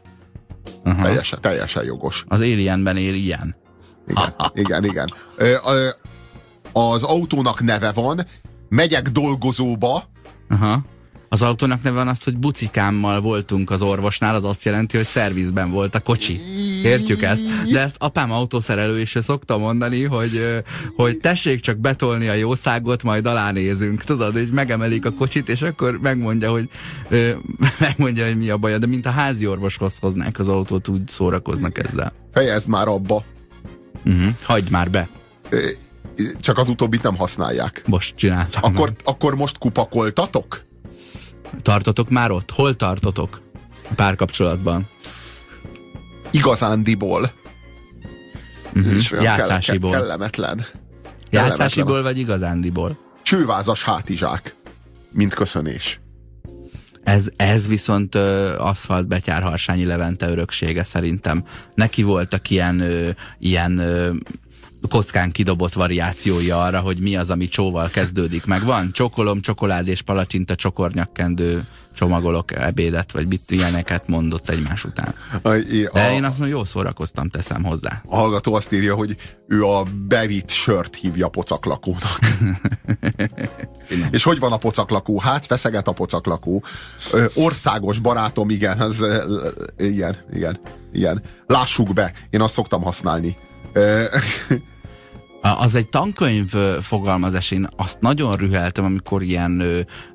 Aha. Teljesen, teljesen jogos. Az Alienben él ilyen. Igen, igen, igen. Ö, ö, az autónak neve van, megyek dolgozóba, Aha. Az autónak neve van az, hogy bucikámmal voltunk az orvosnál, az azt jelenti, hogy szervizben volt a kocsi. Értjük ezt? De ezt apám autószerelő is szokta mondani, hogy, hogy tessék csak betolni a jószágot, majd alá nézünk. Tudod, hogy megemelik a kocsit, és akkor megmondja, hogy megmondja, hogy mi a baja. De mint a házi orvoshoz hoznák az autót, úgy szórakoznak ezzel. fejezd már abba. Uh-huh. Hagyd már be. Csak az utóbbit nem használják. Most csináltam. Akkor, akkor most kupakoltatok? Tartotok már ott? Hol tartotok? Párkapcsolatban. Igazándiból. Uh-huh. És olyan Játszásiból. Kell, kellemetlen. Játszásiból vagy igazándiból? Csővázas hátizsák. Mint köszönés. Ez, ez viszont ö, aszfalt betyárharsányi Levente öröksége szerintem. Neki voltak ilyen, ö, ilyen ö, kockán kidobott variációi arra, hogy mi az, ami csóval kezdődik. Meg van csokolom, csokolád és palacsinta, csokornyakkendő, csomagolok ebédet, vagy mit ilyeneket mondott egymás után. De én azt mondom, jó szórakoztam, teszem hozzá. a hallgató azt írja, hogy ő a bevitt sört hívja pocaklakónak. És hogy van a pocaklakó? Hát feszeget a pocaklakó. Ö, országos barátom, igen, az, igen, igen, igen. Lássuk be, én azt szoktam használni. Az egy tankönyv fogalmazás, én azt nagyon rüheltem, amikor ilyen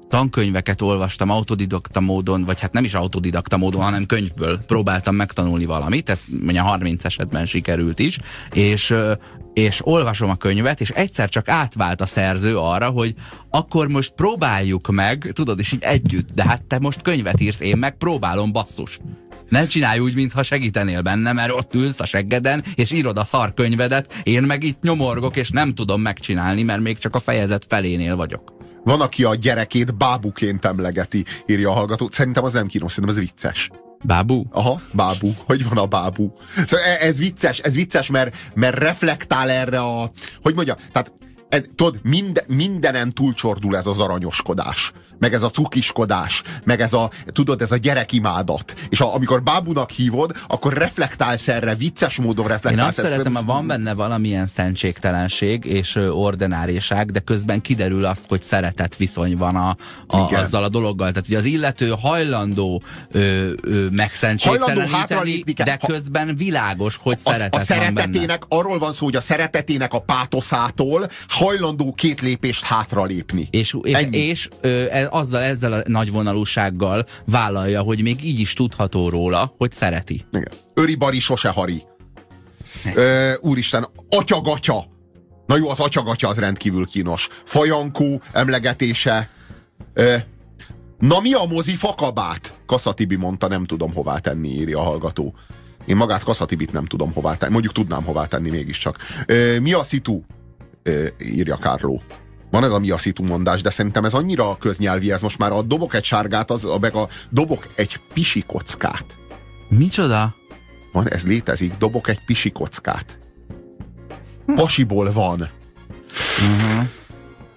tankönyveket olvastam autodidakta módon, vagy hát nem is autodidakta módon, hanem könyvből próbáltam megtanulni valamit, ez mondja 30 esetben sikerült is, és és olvasom a könyvet, és egyszer csak átvált a szerző arra, hogy akkor most próbáljuk meg, tudod, és így együtt, de hát te most könyvet írsz, én meg próbálom basszus. Ne csinálj úgy, mintha segítenél benne, mert ott ülsz a seggeden, és írod a szarkönyvedet, én meg itt nyomorgok, és nem tudom megcsinálni, mert még csak a fejezet felénél vagyok. Van, aki a gyerekét bábuként emlegeti, írja a hallgató. Szerintem az nem kínos, szerintem ez vicces. Bábú? Aha, bábú. Hogy van a bábú? Szóval e- ez vicces, ez vicces, mert, mert reflektál erre a... Hogy mondja? Tehát ez, tudod, minden, mindenen túlcsordul ez az aranyoskodás, meg ez a cukiskodás, meg ez a, tudod, ez a gyerekimádat. És a, amikor bábunak hívod, akkor reflektálsz erre, vicces módon reflektálsz. Én azt szeretem, ha van benne valamilyen szentségtelenség és ordináriság, de közben kiderül azt, hogy szeretet viszony van a, a, azzal a dologgal. Tehát, hogy az illető hajlandó ö, ö, megszentségteleníteni, de közben világos, hogy a, szeretet a szeretetének, van benne. arról van szó, hogy a szeretetének a pátoszától hajlandó két lépést hátralépni. És, és, és ö, e, azzal, ezzel a nagyvonalúsággal vállalja, hogy még így is tudható róla, hogy szereti. Igen. Öri bari sose hari. Ö, úristen, atyagatya. Na jó, az atyagatya az rendkívül kínos. Fajankó emlegetése. Ö, na mi a mozi fakabát? Kaszatibi mondta, nem tudom hová tenni, írja a hallgató. Én magát Kaszatibit nem tudom hová tenni. Mondjuk tudnám hová tenni mégiscsak. Ö, mi a szitu? Írja Kárló. Van ez a mi a szitu mondás, de szerintem ez annyira köznyelvi, ez most már a dobok egy sárgát, az, meg a dobok egy pisikockát. Micsoda? Van, ez létezik, dobok egy pisikockát. Pasiból van. Uh-huh.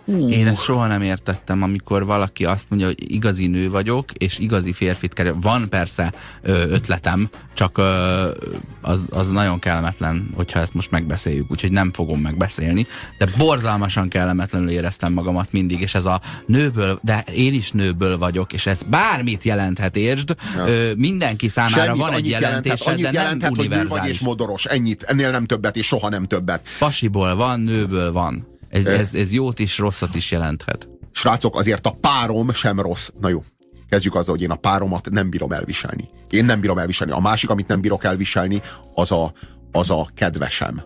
Uh. Én ezt soha nem értettem, amikor valaki azt mondja, hogy igazi nő vagyok, és igazi férfit kell. Van persze ötletem, csak az, az nagyon kellemetlen, hogyha ezt most megbeszéljük, úgyhogy nem fogom megbeszélni, de borzalmasan kellemetlenül éreztem magamat mindig, és ez a nőből, de én is nőből vagyok, és ez bármit jelenthet, értsd, ja. mindenki számára Semmit, van egy jelenthet, de jelenthet, nem univerzális. Hogy nő vagy és modoros, ennyit, ennél nem többet, és soha nem többet. Pasiból van, nőből van. Ez, ez, ez jót is, rosszat is jelenthet. Srácok, azért a párom sem rossz. Na jó, kezdjük azzal, hogy én a páromat nem bírom elviselni. Én nem bírom elviselni. A másik, amit nem bírok elviselni, az a, az a kedvesem.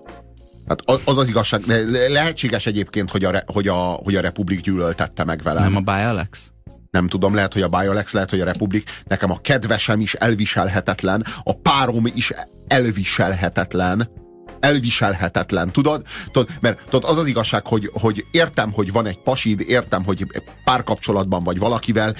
Hát az az igazság. Lehetséges egyébként, hogy a, hogy a, hogy a Republik gyűlöltette meg velem. Nem a Bialex? Nem tudom, lehet, hogy a Bialex, lehet, hogy a Republik. Nekem a kedvesem is elviselhetetlen, a párom is elviselhetetlen elviselhetetlen, tudod? tudod mert tudod, az az igazság, hogy, hogy értem, hogy van egy pasid, értem, hogy párkapcsolatban vagy valakivel,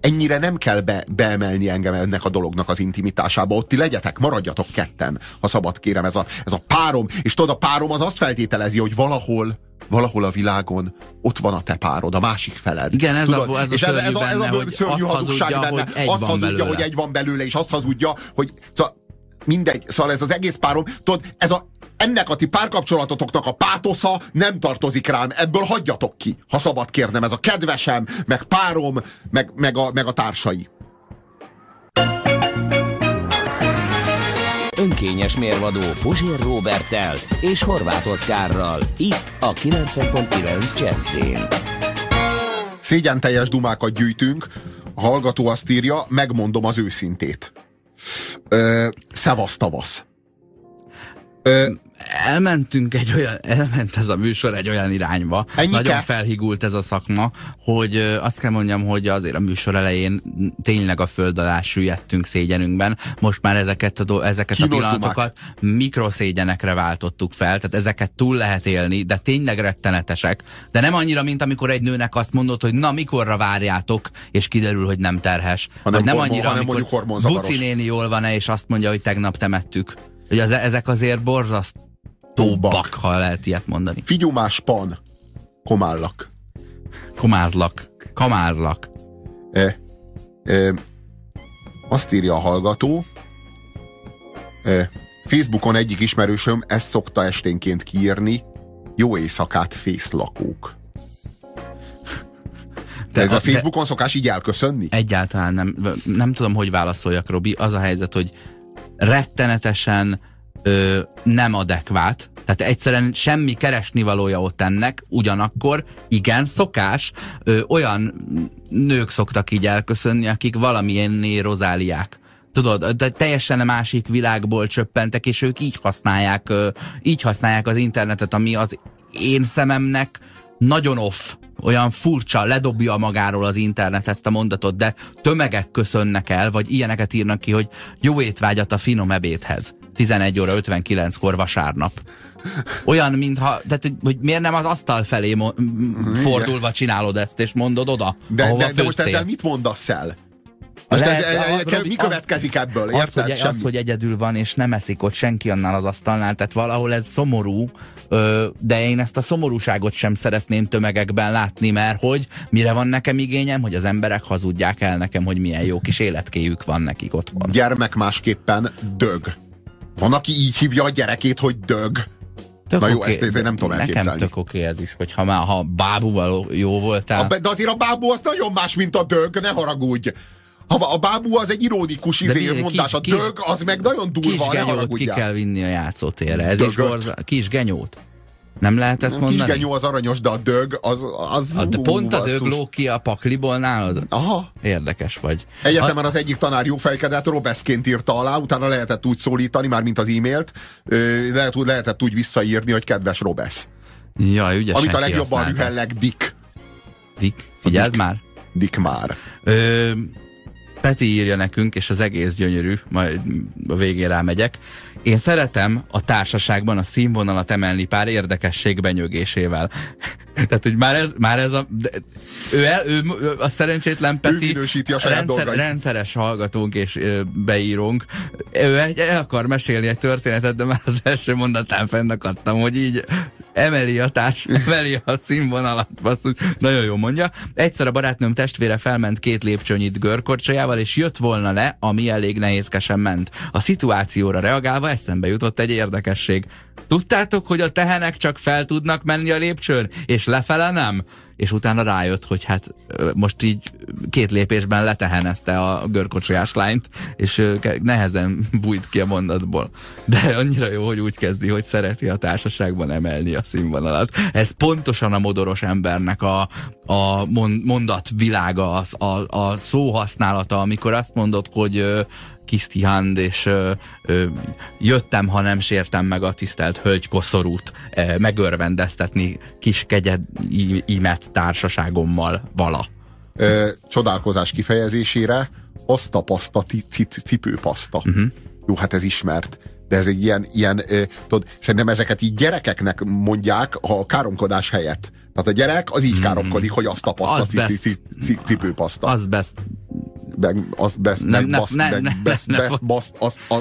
ennyire nem kell be, beemelni engem ennek a dolognak az intimitásába. Ott ti legyetek, maradjatok ketten, ha szabad kérem, ez a, ez a párom. És tudod, a párom az azt feltételezi, hogy valahol valahol a világon ott van a te párod, a másik feled. Igen, ez Tudod? a, ez a és ez, ez, a, ez a szörnyű hazugság hazudja, benne. Hogy azt hazudja, belőle. hogy egy van belőle, és azt hazudja, hogy szóval mindegy, szóval ez az egész párom, tudod, ez a, ennek a ti párkapcsolatotoknak a pátosza nem tartozik rám, ebből hagyjatok ki, ha szabad kérnem, ez a kedvesem, meg párom, meg, meg, a, meg a társai. Önkényes mérvadó Puzsér Robertel és Horváth Oszkárral. Itt a 90.9 Jazzin. Szégyen teljes dumákat gyűjtünk. A hallgató azt írja, megmondom az őszintét. Ö, szevasz tavasz. Ö, elmentünk egy olyan, elment ez a műsor egy olyan irányba, Ennyi nagyon felhigult ez a szakma, hogy azt kell mondjam, hogy azért a műsor elején tényleg a föld alá süllyedtünk szégyenünkben, most már ezeket a, ezeket a pillanatokat dumák. mikroszégyenekre váltottuk fel, tehát ezeket túl lehet élni, de tényleg rettenetesek, de nem annyira, mint amikor egy nőnek azt mondod, hogy na mikorra várjátok, és kiderül, hogy nem terhes. Hanem nem hormon, annyira, hanem amikor Buci néni jól van-e, és azt mondja, hogy tegnap temettük. Hogy az, ezek azért borzasztó Tóbak, ha lehet ilyet mondani. Figyumás pan. Komállak. Komázlak. Kamázlak. E, e, azt írja a hallgató, e, Facebookon egyik ismerősöm ezt szokta esténként kiírni, jó éjszakát fészlakók. De ez a Facebookon de szokás így elköszönni? Egyáltalán nem. Nem tudom, hogy válaszoljak, Robi. Az a helyzet, hogy rettenetesen ö, nem adekvát, tehát egyszerűen semmi keresni valója ott ennek, ugyanakkor igen, szokás, ö, olyan nők szoktak így elköszönni, akik valamilyen rozáliák tudod, de teljesen másik világból csöppentek, és ők így használják, így használják az internetet, ami az én szememnek nagyon off, olyan furcsa, ledobja magáról az internet ezt a mondatot, de tömegek köszönnek el, vagy ilyeneket írnak ki, hogy jó étvágyat a finom ebédhez. 11 óra 59-kor vasárnap. Olyan, mintha, tehát, hogy, hogy miért nem az asztal felé fordulva csinálod ezt, és mondod oda, De, de, de most ezzel mit mondasz el? Most ez, Lehet, ez, a- ez, mi következik ebből? az, hogy, Semmi. az, hogy egyedül van, és nem eszik ott senki annál az asztalnál, tehát valahol ez szomorú, de én ezt a szomorúságot sem szeretném tömegekben látni, mert hogy mire van nekem igényem, hogy az emberek hazudják el nekem, hogy milyen jó kis életkéjük van nekik otthon. Gyermek másképpen dög. Van, aki így hívja a gyerekét, hogy dög. Tök Na jó, oké, ezt- ezt én nem tudom Nekem elképzelni. tök oké ez is, hogy ha már ha bábúval jó voltál. A, de azért a bábú az nagyon más, mint a dög, ne haragudj. Ha a bábú az egy ironikus izé, mondás, a Kis- dög az meg nagyon durva, kis ne ki kell vinni a játszótérre. Ez is Dögöt. borza... Kis genyót. Nem lehet ezt mondani? Kis genyó az aranyos, de a dög az... az A, de pont a dög ló ki a pakliból nálad? Aha. Érdekes vagy. Egyetemen az egyik tanár jó fejkedett, Robeszként írta alá, utána lehetett úgy szólítani, már mint az e-mailt, lehet, lehetett úgy visszaírni, hogy kedves Robesz. Jaj, ügyesen Amit a legjobban rühellek Dick. Dick, figyeld Dick. már. Dick már. Ö, Peti írja nekünk, és az egész gyönyörű, majd a végén rámegyek. Én szeretem a társaságban a színvonalat emelni pár érdekesség benyögésével. Tehát, hogy már ez, már ez a... De, ő, el, ő, ő, a szerencsétlen Peti minősíti a saját dolgait. rendszeres hallgatónk és ö, beírónk. Ő egy, el akar mesélni egy történetet, de már az első mondatán fennakadtam, hogy így emeli a társ, emeli a színvonalat, basszus. Nagyon jó mondja. Egyszer a barátnőm testvére felment két lépcsőnyit görkorcsolyával, és jött volna le, ami elég nehézkesen ment. A szituációra reagálva eszembe jutott egy érdekesség. Tudtátok, hogy a tehenek csak fel tudnak menni a lépcsőn, és lefele nem? És utána rájött, hogy hát most így két lépésben letehenezte a görkocsolyás lányt, és nehezen bújt ki a mondatból. De annyira jó, hogy úgy kezdi, hogy szereti a társaságban emelni a színvonalat. Ez pontosan a modoros embernek a, a mon- mondat világa, az, a, a szóhasználata, amikor azt mondod, hogy Kiszti Hand, és ö, ö, jöttem, ha nem sértem meg a tisztelt hölgy koszorút ö, megörvendeztetni kis kegyed társaságommal vala. Ö, csodálkozás kifejezésére azt a paszta, ci- ci- cipőpaszta. Mhm. Uh-huh. Jó, hát ez ismert. De ez egy ilyen, ilyen ö, tudod, szerintem ezeket így gyerekeknek mondják a káromkodás helyett. Tehát a gyerek az így káromkodik, hogy azt a paszta, Mhm. Cipőpaszta. Az best. Meg, az best, Nem, meg ne- baszt, ne- meg ne- best, ne- best, ne- baszt, az, a,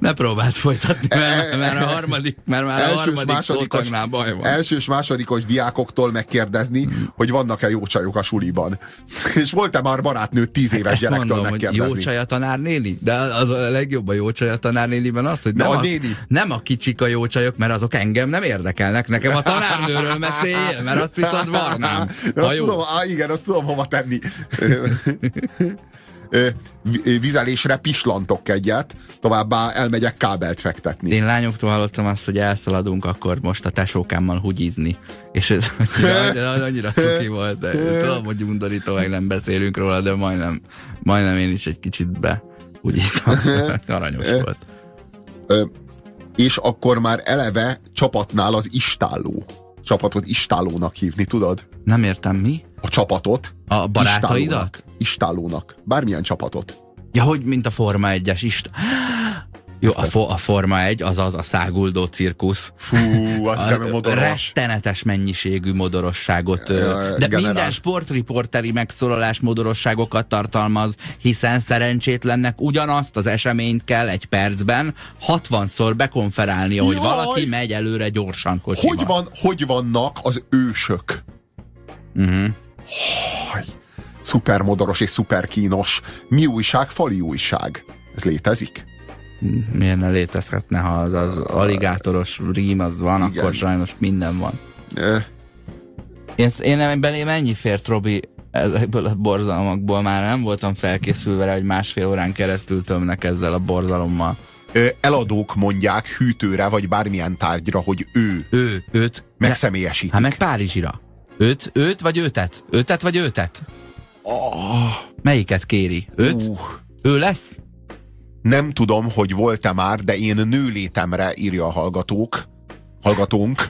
Ne próbáld folytatni, mert, mert a harmadik, mert már a elsős, harmadik másodikos, szótagnál baj van. elsős, másodikos diákoktól megkérdezni, hogy vannak-e jó csajok a suliban. És volt-e már barátnő tíz éves Ezt gyerektől mondom, hogy jó megkérdezni? csaj a tanárnéni? De az a legjobb a jó csaj a tanárnéniben az, hogy nem a a, néni. nem a kicsik a jó csajok, mert azok engem nem érdekelnek. Nekem a tanárnőről meséljél, mert azt viszont varnám. Azt jó. tudom, á, igen, azt tudom hova tenni. Vizelésre pislantok egyet, továbbá elmegyek kábelt fektetni. Én lányoktól hallottam azt, hogy elszaladunk akkor most a tesókámmal hugyizni. És ez annyira, annyira cuki volt. De tudom, hogy undorító, meg nem beszélünk róla, de majdnem, majdnem én is egy kicsit be hugyiztam. Aranyos volt. És akkor már eleve csapatnál az istáló. Csapatot istálónak hívni, tudod? Nem értem, mi? A csapatot A barátaidat? istálónak. Istálónak. Bármilyen csapatot. Ja, hogy mint a Forma 1-es ist. Jó, a, fo- a Forma 1, azaz a száguldó cirkusz. Fú, az nem modoros. rettenetes mennyiségű modorosságot, Ja, de generál. minden sportriporteri megszólalás modorosságokat tartalmaz, hiszen szerencsétlennek ugyanazt az eseményt kell egy percben 60-szor bekonferálnia, hogy Jaj! valaki megy előre gyorsan kocsival. Hogy, van, hogy vannak az ősök? Uh-huh. Haj, szuper modoros és szuper kínos. Mi újság, fali újság? Ez létezik? Miért ne létezhetne, ha az, az aligátoros rím az van, Igen. akkor sajnos minden van. Én, én belém ennyi fért, Robi, ezekből a borzalmakból már nem voltam felkészülve rá, hogy másfél órán keresztül tömnek ezzel a borzalommal. ö, eladók mondják hűtőre, vagy bármilyen tárgyra, hogy ő Ő, őt, megszemélyesítik. hát meg Párizsira. Őt, őt vagy őtet? Őtet vagy őtet? Oh, Melyiket kéri? Őt? uh, Ő lesz? Nem tudom, hogy volt-e már, de én nőlétemre írja a hallgatók, hallgatónk,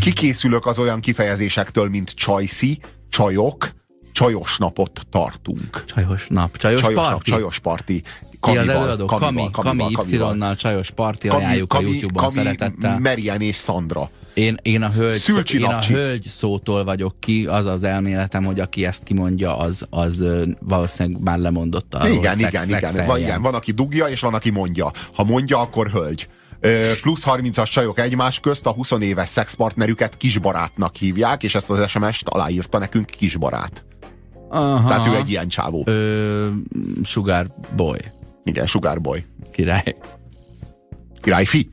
Kikészülök az olyan kifejezésektől, mint csajszi, csajok, csajos napot tartunk. Csajos nap, csajos, Csajos parti. nap, csajos parti. Ki az Kamival, előadó? Kamival, Kami, Kamival, Kami Kamival. Y-nal csajos parti, ajánljuk a YouTube-on szeretettel. Merian és Sandra. Én, én, a hölgy, Szülcsi én a napcsi. hölgy szótól vagyok ki, az az elméletem, hogy aki ezt kimondja, az, az valószínűleg már lemondott arról. Igen, szex, igen, igen. Van, igen. Van, aki dugja, és van, aki mondja. Ha mondja, akkor hölgy. Plusz 30-as csajok egymás közt a 20 éves szexpartnerüket kisbarátnak hívják, és ezt az SMS-t aláírta nekünk kisbarát. Aha. Tehát ő egy ilyen csávó. Ö, sugar boy, Igen, sugárboy. király. Királyfi.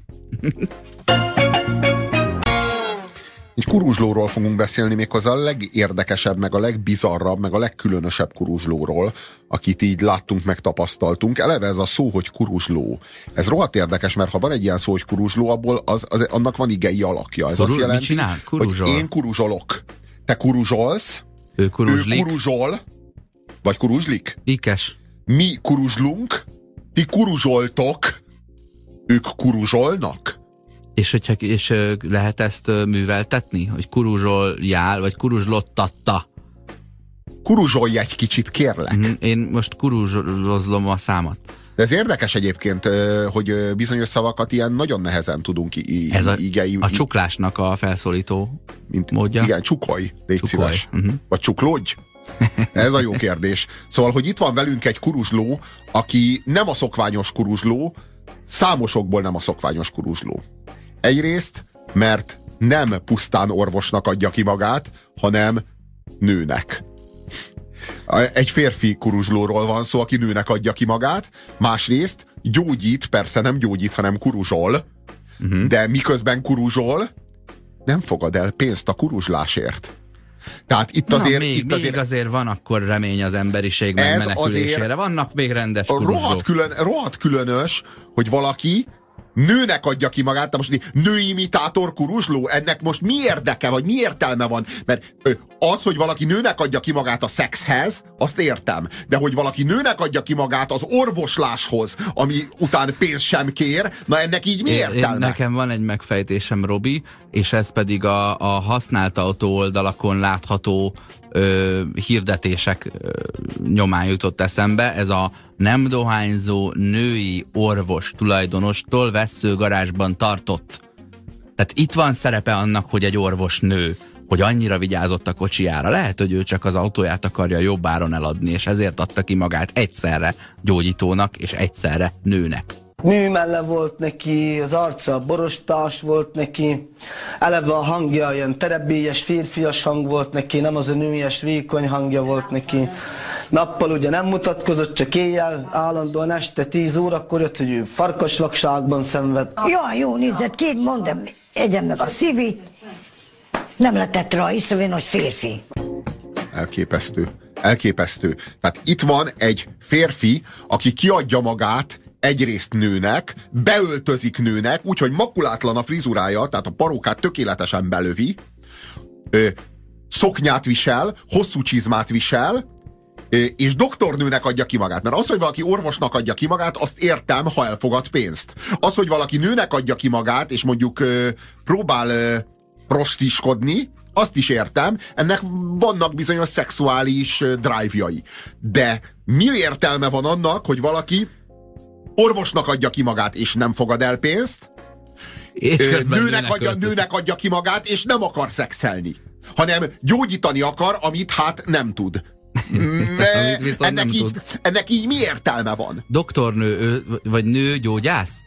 Egy kuruzslóról fogunk beszélni, méghozzá a legérdekesebb, meg a legbizarrabb, meg a legkülönösebb kuruzslóról, akit így láttunk, meg tapasztaltunk. Eleve ez a szó, hogy kuruzsló. Ez rohadt érdekes, mert ha van egy ilyen szó, hogy kuruzsló, abból az, az, annak van igei alakja. Ez Kurul- azt jelenti, hogy én kuruzsolok. Te kuruzsolsz, Ő ő kuruzslik, kuruzsol, vagy kuruzslik. ikes. Mi kuruzslunk, ti kuruzsoltok, ők kuruzsolnak. És, hogyha, és lehet ezt műveltetni? Hogy kuruzsoljál, vagy kuruzslottatta? Kuruzsolj egy kicsit, kérlek. Mhm, Én most kuruzslozlom a számat. De ez érdekes egyébként, hogy bizonyos szavakat ilyen nagyon nehezen tudunk Ez a, igei, a csuklásnak a felszólító mint, módja. Igen, csukolj, légy Csukolj, szíves. mhm. Vagy csuklódj. Ez a jó kérdés. Szóval, hogy itt van velünk egy kuruzsló, aki nem a szokványos kuruzsló, számosokból nem a szokványos kuruzsló. Egyrészt, mert nem pusztán orvosnak adja ki magát, hanem nőnek. Egy férfi kuruzslóról van szó, aki nőnek adja ki magát, másrészt gyógyít, persze nem gyógyít, hanem kuruzsol, uh-huh. de miközben kuruzsol, nem fogad el pénzt a kuruzslásért. Tehát itt azért... Na, még, itt azért még azért van akkor remény az emberiség megmenekülésére. azért- Vannak még rendes kuruzslók. rohadt, külön, rohadt különös, hogy valaki nőnek adja ki magát, de most nőimitátor kuruzsló, ennek most mi érdeke, vagy mi értelme van? Mert az, hogy valaki nőnek adja ki magát a szexhez, azt értem. De hogy valaki nőnek adja ki magát az orvosláshoz, ami után pénzt sem kér, na ennek így mi Én, én, nekem van egy megfejtésem, Robi, és ez pedig a, a használt autó oldalakon látható ö, hirdetések ö, nyomán jutott eszembe. Ez a nem dohányzó női orvos tulajdonostól vessző garázsban tartott. Tehát itt van szerepe annak, hogy egy orvos nő, hogy annyira vigyázott a kocsijára. Lehet, hogy ő csak az autóját akarja jobb áron eladni, és ezért adta ki magát egyszerre gyógyítónak, és egyszerre nőnek. Műmelle volt neki, az arca borostás volt neki, eleve a hangja ilyen terebélyes, férfias hang volt neki, nem az a nőies, vékony hangja volt neki. Nappal ugye nem mutatkozott, csak éjjel, állandóan este 10 órakor jött, hogy ő farkasvakságban szenved. Jó, jó nézett ki, mondom, egyen meg a szívét. Nem letett rá észrevenni, hogy férfi. Elképesztő. Elképesztő. Tehát itt van egy férfi, aki kiadja magát egyrészt nőnek, beöltözik nőnek, úgyhogy makulátlan a frizurája, tehát a parókát tökéletesen belövi, szoknyát visel, hosszú csizmát visel, ö, és doktornőnek adja ki magát. Mert az, hogy valaki orvosnak adja ki magát, azt értem, ha elfogad pénzt. Az, hogy valaki nőnek adja ki magát, és mondjuk próbál ö, prostiskodni, azt is értem, ennek vannak bizonyos szexuális ö, drive-jai. De mi értelme van annak, hogy valaki orvosnak adja ki magát, és nem fogad el pénzt, És nőnek, adja, nőnek adja ki magát, és nem akar szexelni, hanem gyógyítani akar, amit hát nem tud. Ne, Amit viszont ennek, nem így, tud. ennek így mi értelme van? Doktornő, ő, vagy nő gyógyász?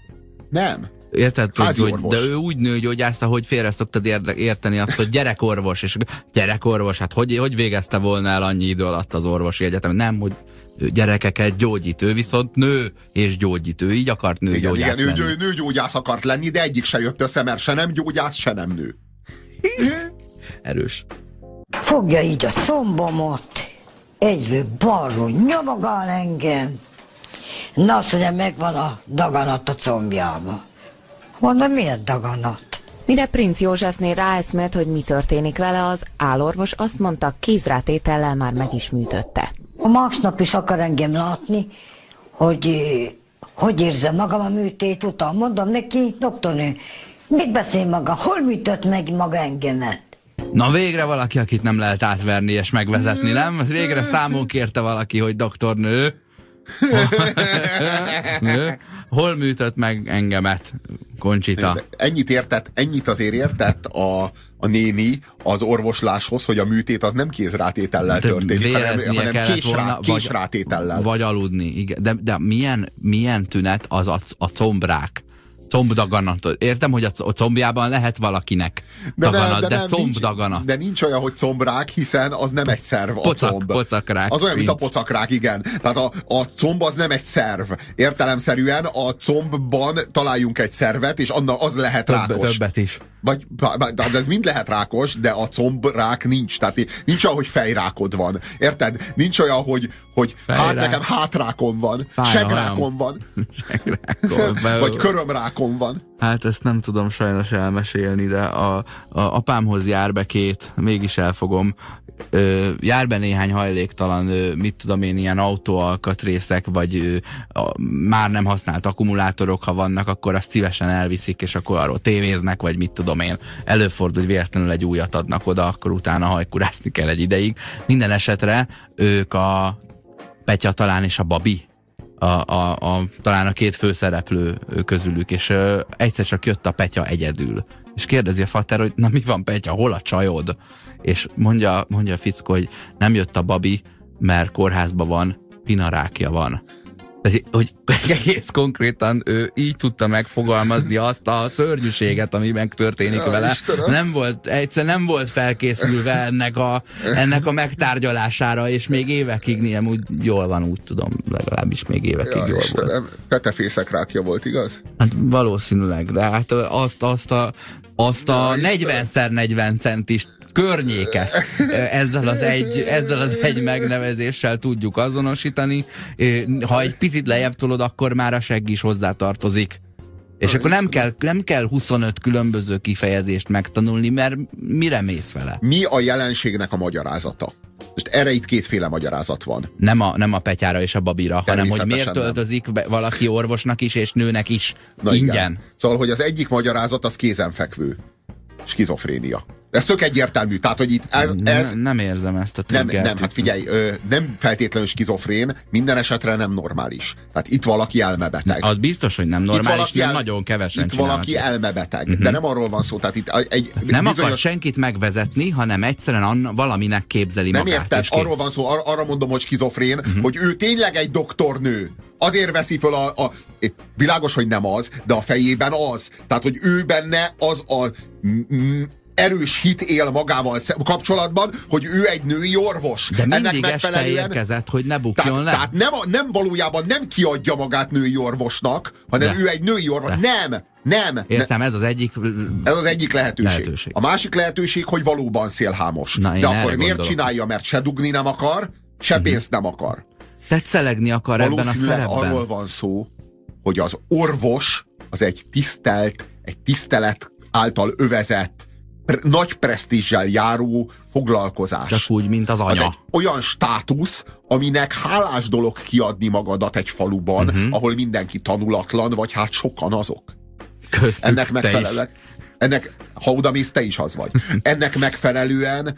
Nem. Érted, hogy, Házi hogy, orvos. de ő úgy nőgyógyász, ahogy félre szoktad érde, érteni azt, hogy gyerekorvos, és gyerekorvos, hát hogy, hogy végezte volna el annyi idő alatt az orvosi egyetem? Nem, hogy gyerekeket gyógyít, ő viszont nő és gyógyít, ő így akart Igen, nőgyógyász igen ő, lenni. ő nőgyógyász akart lenni, de egyik se jött össze, mert se nem gyógyász, se nem nő. Erős. Fogja így a combomot, egyről balról nyomogál engem. Na, azt mondja, megvan a daganat a combjába. Mondom, milyen daganat? Mire Princ Józsefnél ráeszmélt, hogy mi történik vele, az állorvos azt mondta, kézrátétellel már meg is műtötte. A másnap is akar engem látni, hogy hogy érzem magam a műtét után. Mondom neki, doktornő, Mit beszél maga? Hol műtött meg maga engemet? Na végre valaki, akit nem lehet átverni és megvezetni, nem? Végre számon kérte valaki, hogy doktornő. Nő. Hol műtött meg engemet, Koncsita? Ennyit értett, ennyit azért értett a, a néni az orvosláshoz, hogy a műtét az nem kézrátétellel De történik, hanem, hanem késrá, volna, vagy- késrátétellel. Vagy aludni, igen. De, de milyen, milyen tünet az a, a combrák? Combdaganat. Értem, hogy a combjában lehet valakinek daganat, de, de, nincs, comb-daganat. de nincs olyan, hogy combrák, hiszen az nem egy szerv, a Pocak- comb. pocakrák Az olyan, mint a nincs. pocakrák, igen. Tehát a, a comb az nem egy szerv. Értelemszerűen a combban találjunk egy szervet, és anna, az lehet Több, rákos. többet is. Vagy, de ez mind lehet rákos, de a combrák nincs. Tehát nincs olyan, hogy fejrákod van. Érted? Nincs olyan, hogy, hogy hát nekem hátrákon van, Fáj segrákon van, Segrákon. vagy körömrákon van. Hát ezt nem tudom sajnos elmesélni, de a, a apámhoz jár be két, mégis elfogom. Ö, jár be néhány hajléktalan, ö, mit tudom én, ilyen autóalkatrészek, vagy ö, a, már nem használt akkumulátorok, ha vannak, akkor azt szívesen elviszik, és akkor arról tévéznek, vagy mit tudom én. Előfordul, hogy véletlenül egy újat adnak oda, akkor utána hajkurászni kell egy ideig. Minden esetre ők a Petya talán és a Babi, a, a, a, talán a két főszereplő közülük, és ö, egyszer csak jött a Petya egyedül. És kérdezi a fater, hogy na mi van Petya, hol a csajod? És mondja, mondja a fickó, hogy nem jött a Babi, mert kórházban van, pinarákja van. Hogy egész konkrétan ő így tudta megfogalmazni azt a szörnyűséget, ami megtörténik Ja, vele. Istenem. Nem volt, egyszer nem volt felkészülve ennek a, ennek a megtárgyalására, és még évekig nem úgy jól van, úgy tudom, legalábbis még évekig Ja, jól volt. Istenem, petefészek rákja volt, igaz? Hát valószínűleg, de hát azt, azt a, azt a Ja, Istenem. 40x40 centis környéket ezzel az, egy, ezzel az egy megnevezéssel tudjuk azonosítani. Ha egy picit lejjebb tolod, akkor már a segg is hozzátartozik. És akkor nem kell, nem kell 25 különböző kifejezést megtanulni, mert mire mész vele? Mi a jelenségnek a magyarázata? Most erre itt kétféle magyarázat van. Nem a, nem a petyára és a babira, hanem hogy miért nem. be valaki orvosnak is és nőnek is Na ingyen. Igen. Szóval, hogy az egyik magyarázat az kézenfekvő. Skizofrénia. Ez tök egyértelmű. Tehát, hogy itt ez, ez Ne, nem érzem ezt a nem, triggert. nem, hát figyelj, ö, nem feltétlenül skizofrén, minden esetre nem normális. Tehát itt valaki elmebeteg. Az biztos, hogy nem itt normális, valaki mert el, nagyon kevesen Itt valaki ilyet. elmebeteg. Uh-huh. De nem arról van szó, tehát itt egy Nem bizonyos... akar senkit megvezetni, hanem egyszerűen anna, valaminek képzeli Nem magát. érted, és kész. arról van szó, ar- arra mondom, hogy skizofrén, uh-huh. hogy ő tényleg egy doktornő. Azért veszi föl a, a... Világos, hogy nem az, de a fejében az. Tehát, hogy ő benne az a erős hit él magával kapcsolatban, hogy ő egy női orvos. De mindig este érkezett, hogy ne bukjon tehát, le. tehát nem, nem valójában nem kiadja magát női orvosnak, hanem De. ő egy női orvos. De. Nem, nem. ne- Értem, ez az egyik... ez az egyik lehetőség. Lehetőség. A másik lehetőség, hogy valóban szélhámos. Na, De akkor miért gondolok. csinálja? Mert se dugni nem akar, se pénzt nem akar. Tetszelegni akar ebben a szerepben. arról van szó, hogy az orvos az egy tisztelt, egy tisztelet által övezett, nagy presztízsel járó foglalkozás. Csak úgy, mint az az anya. egy olyan státusz, aminek hálás dolog kiadni magadat egy faluban, uh-huh. ahol mindenki tanulatlan, vagy hát sokan azok. Köztük Ennek megfelelően, ennek, ha oda mész, te is az vagy. Ennek megfelelően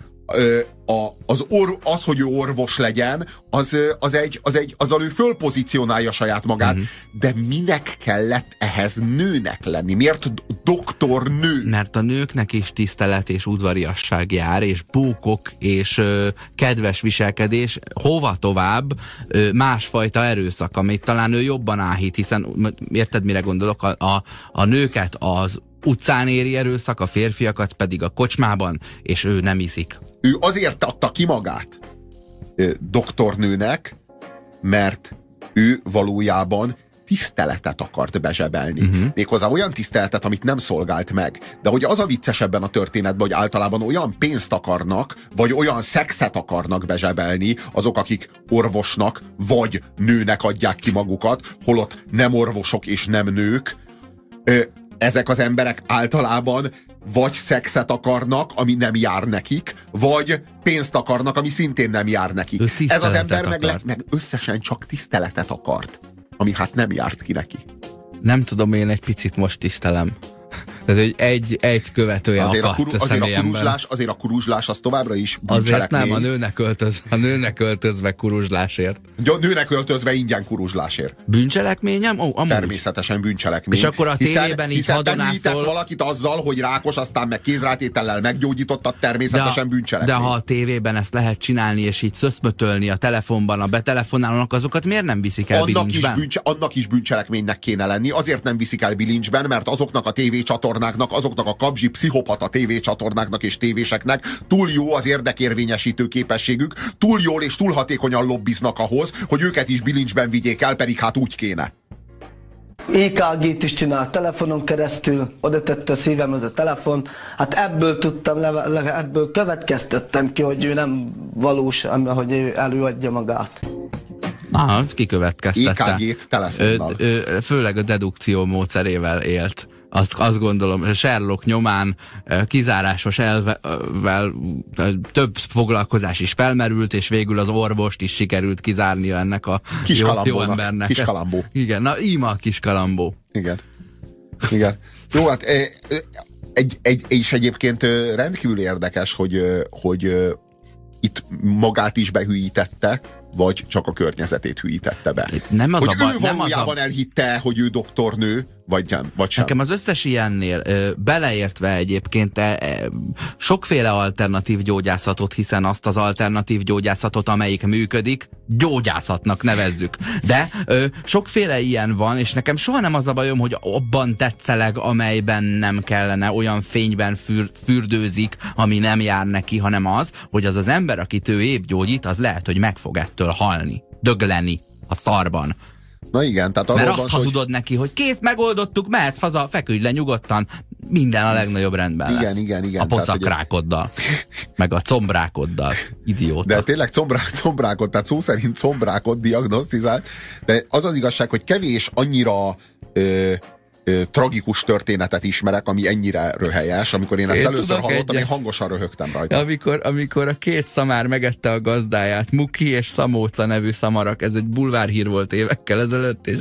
a, az, or, az, hogy ő orvos legyen, az, az egy, az egy, azzal ő fölpozícionálja saját magát, uh-huh. de minek kellett ehhez nőnek lenni? Miért d- doktornő? Mert a nőknek is tisztelet és udvariasság jár, és bókok, és ö, kedves viselkedés, hova tovább ö, másfajta erőszak, amit talán ő jobban áhít, hiszen érted, mire gondolok, a, a, a nőket az utcán éri erőszak, a férfiakat pedig a kocsmában, és ő nem iszik. Ő azért adta ki magát doktornőnek, mert ő valójában tiszteletet akart bezsebelni. Uh-huh. Méghozzá olyan tiszteletet, amit nem szolgált meg. De hogy az a vicces ebben a történetben, hogy általában olyan pénzt akarnak, vagy olyan szexet akarnak bezsebelni azok, akik orvosnak, vagy nőnek adják ki magukat, holott nem orvosok és nem nők. Ezek az emberek általában vagy szexet akarnak, ami nem jár nekik, vagy pénzt akarnak, ami szintén nem jár nekik. Ez az ember meg, le, meg összesen csak tiszteletet akart, ami hát nem járt ki neki. Nem tudom, én egy picit most tisztelem. Tehát, hogy egy, egy követője Azért a, kuru, a azért, a kuruzslás, azért a kuruzslás az továbbra is Azért nem, a nőnek, öltöz, a nőnek öltözve kuruzslásért. Gy- Nőnek öltözve ingyen kuruzslásért. Bűncselekményem? Ó, amúgy. Természetesen bűncselekmény. És akkor a tévében így hadonászol- valakit azzal, hogy rákos, aztán meg kézrátétellel meggyógyítottad, természetesen de, bűncselekmény. de ha a tévében ezt lehet csinálni, és így szöszmötölni a telefonban, a betelefonálónak, azokat miért nem viszik el annak is, bilincsben? bűncse, annak is bűncselekménynek kéne lenni, azért nem viszik el bilincsben, mert azoknak a tévécsatornáknak, azoknak a kabzsi pszichopata tévécsatornáknak és tévéseknek túl jó az érdekérvényesítő képességük, túl jól és túl hatékonyan lobbiznak ahhoz, hogy őket is bilincsben vigyék el, pedig hát úgy kéne. EKG-t is csinál telefonon keresztül, oda tette a szívemhez a telefon. Hát ebből tudtam, le, le, ebből következtettem ki, hogy ő nem valós, hogy ő előadja magát. Aha, kikövetkeztette. EKG-t telefonnal. Ő, ő, főleg a dedukció módszerével élt. Azt, azt gondolom, Sherlock nyomán kizárásos elvel több foglalkozás is felmerült, és végül az orvost is sikerült kizárnia ennek a Kis jó, jó embernek. Kis kalambó. Igen, na ima a kis kalambó. Igen. Igen. Jó, hát egy, egy, és egyébként rendkívül érdekes, hogy, hogy itt magát is behűítette, vagy csak a környezetét hűítette be. nem az hogy a baj- ő nem az valójában a- elhitte, hogy ő doktornő, vagy vagy sem. Nekem az összes ilyennél beleértve egyébként e, e, sokféle alternatív gyógyászatot, hiszen azt az alternatív gyógyászatot, amelyik működik, gyógyászatnak nevezzük. De sokféle ilyen van, és nekem soha nem az a bajom, hogy abban tetszeleg, amelyben nem kellene, olyan fényben für, fürdőzik, ami nem jár neki, hanem az, hogy az az ember, akit ő épp gyógyít, az lehet, hogy meg fog ettől halni, dögleni a szarban. Na igen, tehát arról Mert van azt szó, hogy hazudod neki, hogy kész, megoldottuk, mehetsz haza, feküdj le nyugodtan, minden a legnagyobb rendben Igen, lesz. igen, igen, A hogy ez- pocakrákoddal, meg a combrákoddal, idióta. De tényleg combrák, combrákot, tehát szó szerint combrákot diagnosztizált, de az az igazság, hogy kevés annyira ö, ö, tragikus történetet ismerek, ami ennyire röhelyes. Amikor én ezt Én először hallottam, én egyet. hangosan röhögtem rajta. Amikor, amikor a két szamár megette a gazdáját, Muki és Szamóca nevű szamarak, ez egy bulvárhír volt évekkel ezelőtt, és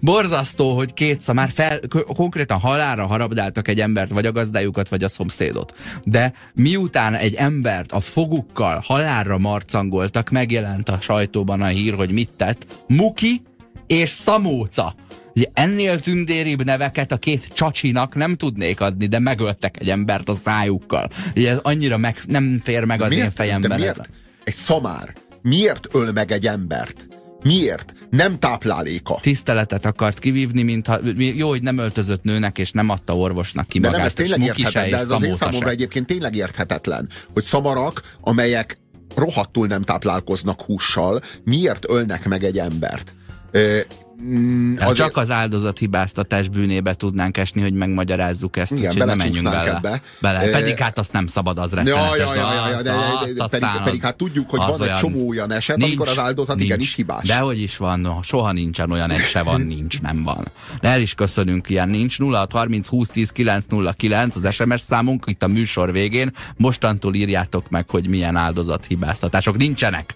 borzasztó, hogy két szamár fel, konkrétan halára harabdáltak egy embert, vagy a gazdájukat, vagy a szomszédot. De miután egy embert a fogukkal halálra marcangoltak, megjelent a sajtóban a hír, hogy mit tett, Muki és Szamóca. Ugye ennél tündéribb neveket a két csacsinak nem tudnék adni, de megöltek egy embert a szájukkal. Ugye ez annyira meg, nem fér meg az én de fejemben. miért? Ez. Egy szamár. Miért öl meg egy embert? Miért? Nem tápláléka. Tiszteletet akart kivívni, mintha jó, hogy nem öltözött nőnek, és nem adta orvosnak ki De magát. nem, ez tényleg érthetetlen, de ez az én számomra se. egyébként tényleg érthetetlen, hogy szamarak, amelyek rohadtul nem táplálkoznak hússal, miért ölnek meg egy embert? Ö, mm, Hát Csak az áldozathibáztatás bűnébe tudnánk esni, hogy megmagyarázzuk ezt, Igen, úgyhogy nem menjünk bele. ebbe. bele. Pedig hát azt nem szabad, az rettenetes. ja, ja, ja, ja, de, azt de, pedig, aztán pedig az- hát tudjuk, hogy az van egy olyan- csomó olyan eset, amikor az áldozat igenis hibás. Dehogy is van, soha nincsen olyan, egy se van, nincs, nem van. De el is köszönünk, ilyen nincs. 0630 20 10 909 az SMS számunk itt a műsor végén. Mostantól írjátok meg, hogy milyen áldozathibáztatások nincsenek.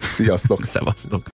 Sziasztok! Szevasztok!